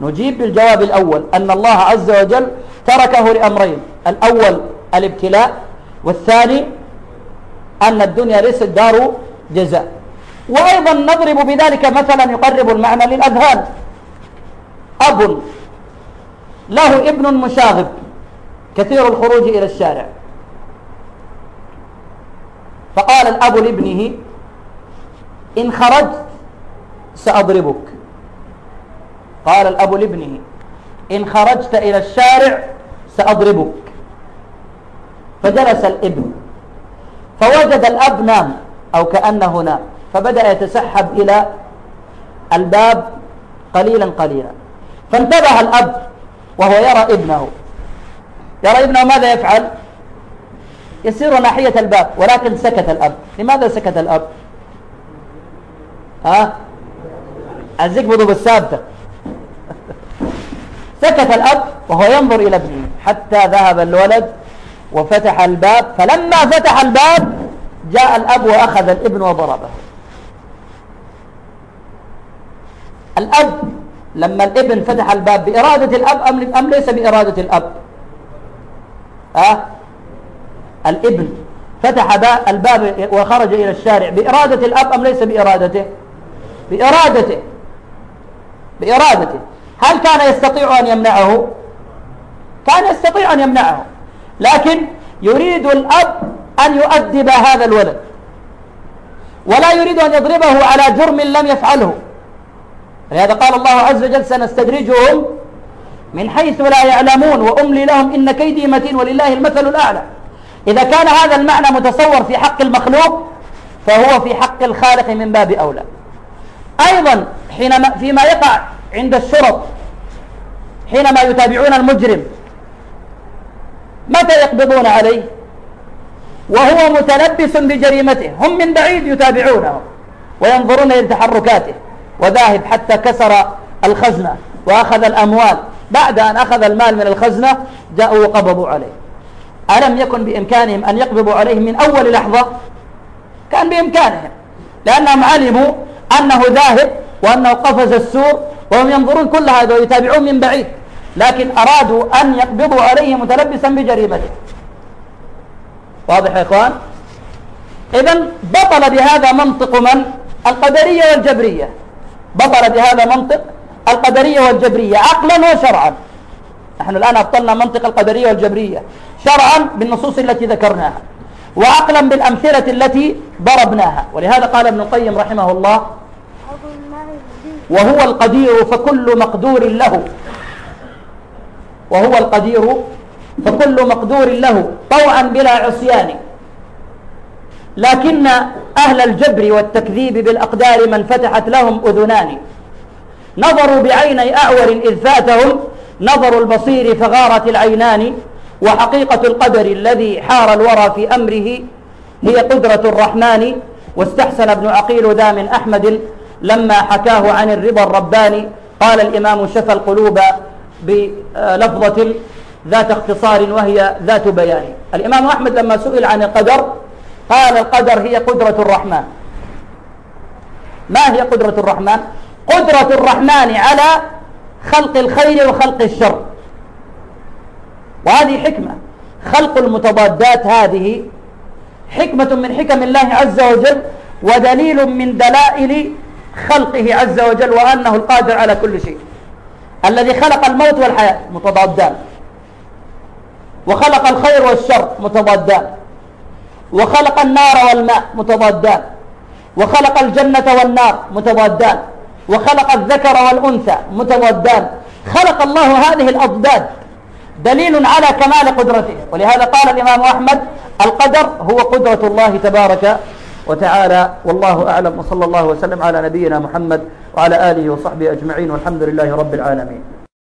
نجيب بالجواب الأول أن الله عز وجل تركه لأمرين الأول الابتلاء والثاني أن الدنيا ليست دار جزاء وأيضا نضرب بذلك مثلا يقرب المعنى للأذهان أب له ابن مشاغب كثير الخروج إلى الشارع فقال الأب لابنه إن خرجت سأضربك قال الأب لابنه إن خرجت إلى الشارع سأضربك فجلس الابن فوجد الأب نام أو كأنه نام فبدأ يتسحب إلى الباب قليلا قليلا فانتبه الأب وهو يرى ابنه يرى ابنه ماذا يفعل يسير ناحية الباب ولكن سكت الأب لماذا سكت الأب ها عايز يجبده بالثابته سكت الاب وهو ينظر الى ابنه حتى ذهب الولد وفتح الباب فلما فتح الباب جاء الاب واخذ الابن وضربه الاب لما الابن فتح الباب باراده الاب ام ليس باراده الاب ها أه؟ الابن فتح الباب وخرج إلى الشارع بإرادة الأب أم ليس بإرادته بإرادته بإرادته هل كان يستطيع أن يمنعه كان يستطيع أن يمنعه لكن يريد الأب أن يؤدب هذا الولد ولا يريد أن يضربه على جرم لم يفعله لهذا قال الله عز وجل سنستدرجهم من حيث لا يعلمون وأملي لهم إن كيدي متين ولله المثل الأعلى إذا كان هذا المعنى متصور في حق المخلوق فهو في حق الخالق من باب أولى أيضا حينما فيما يقع عند الشرط حينما يتابعون المجرم متى يقبضون عليه وهو متلبس بجريمته هم من بعيد يتابعونه وينظرون إلى تحركاته وذاهب حتى كسر الخزنة وأخذ الأموال بعد أن أخذ المال من الخزنة جاءوا وقبضوا عليه ألم يكن بإمكانهم أن يقبضوا عليه من أول لحظة كان بإمكانهم لأنهم علموا أنه ذاهب وأنه قفز السور وهم ينظرون كل هذا ويتابعون من بعيد لكن أرادوا أن يقبضوا عليه متلبسا بجريمته واضح يا إخوان إذا بطل بهذا منطق من القدرية والجبرية بطل بهذا منطق القدرية والجبرية عقلا وشرعا نحن الآن أبطلنا منطق القدرية والجبرية شرعا بالنصوص التي ذكرناها وعقلا بالأمثلة التي ضربناها ولهذا قال ابن القيم رحمه الله وهو القدير فكل مقدور له وهو القدير فكل مقدور له طوعا بلا عصيان لكن أهل الجبر والتكذيب بالأقدار من فتحت لهم أذنان نظروا بعيني أعور إذ فاتهم نظر البصير فغارت العينان وحقيقة القدر الذي حار الورى في أمره هي قدرة الرحمن واستحسن ابن عقيل ذا من أحمد لما حكاه عن الرضا الرباني قال الإمام شفى القلوب بلفظة ذات اختصار وهي ذات بيان الإمام أحمد لما سئل عن القدر قال القدر هي قدرة الرحمن ما هي قدرة الرحمن؟ قدرة الرحمن على خلق الخير وخلق الشر وهذه حكمة خلق المتضادات هذه حكمة من حكم الله عز وجل ودليل من دلائل خلقه عز وجل وأنه القادر على كل شيء الذي خلق الموت والحياة متضادان وخلق الخير والشر متضادان وخلق النار والماء متضادان وخلق الجنة والنار متضادان وخلق الذكر والأنثى متضادان خلق الله هذه الأضداد دليل على كمال قدرته ولهذا قال الإمام أحمد القدر هو قدرة الله تبارك وتعالى والله أعلم وصلى الله وسلم على نبينا محمد وعلى آله وصحبه أجمعين والحمد لله رب العالمين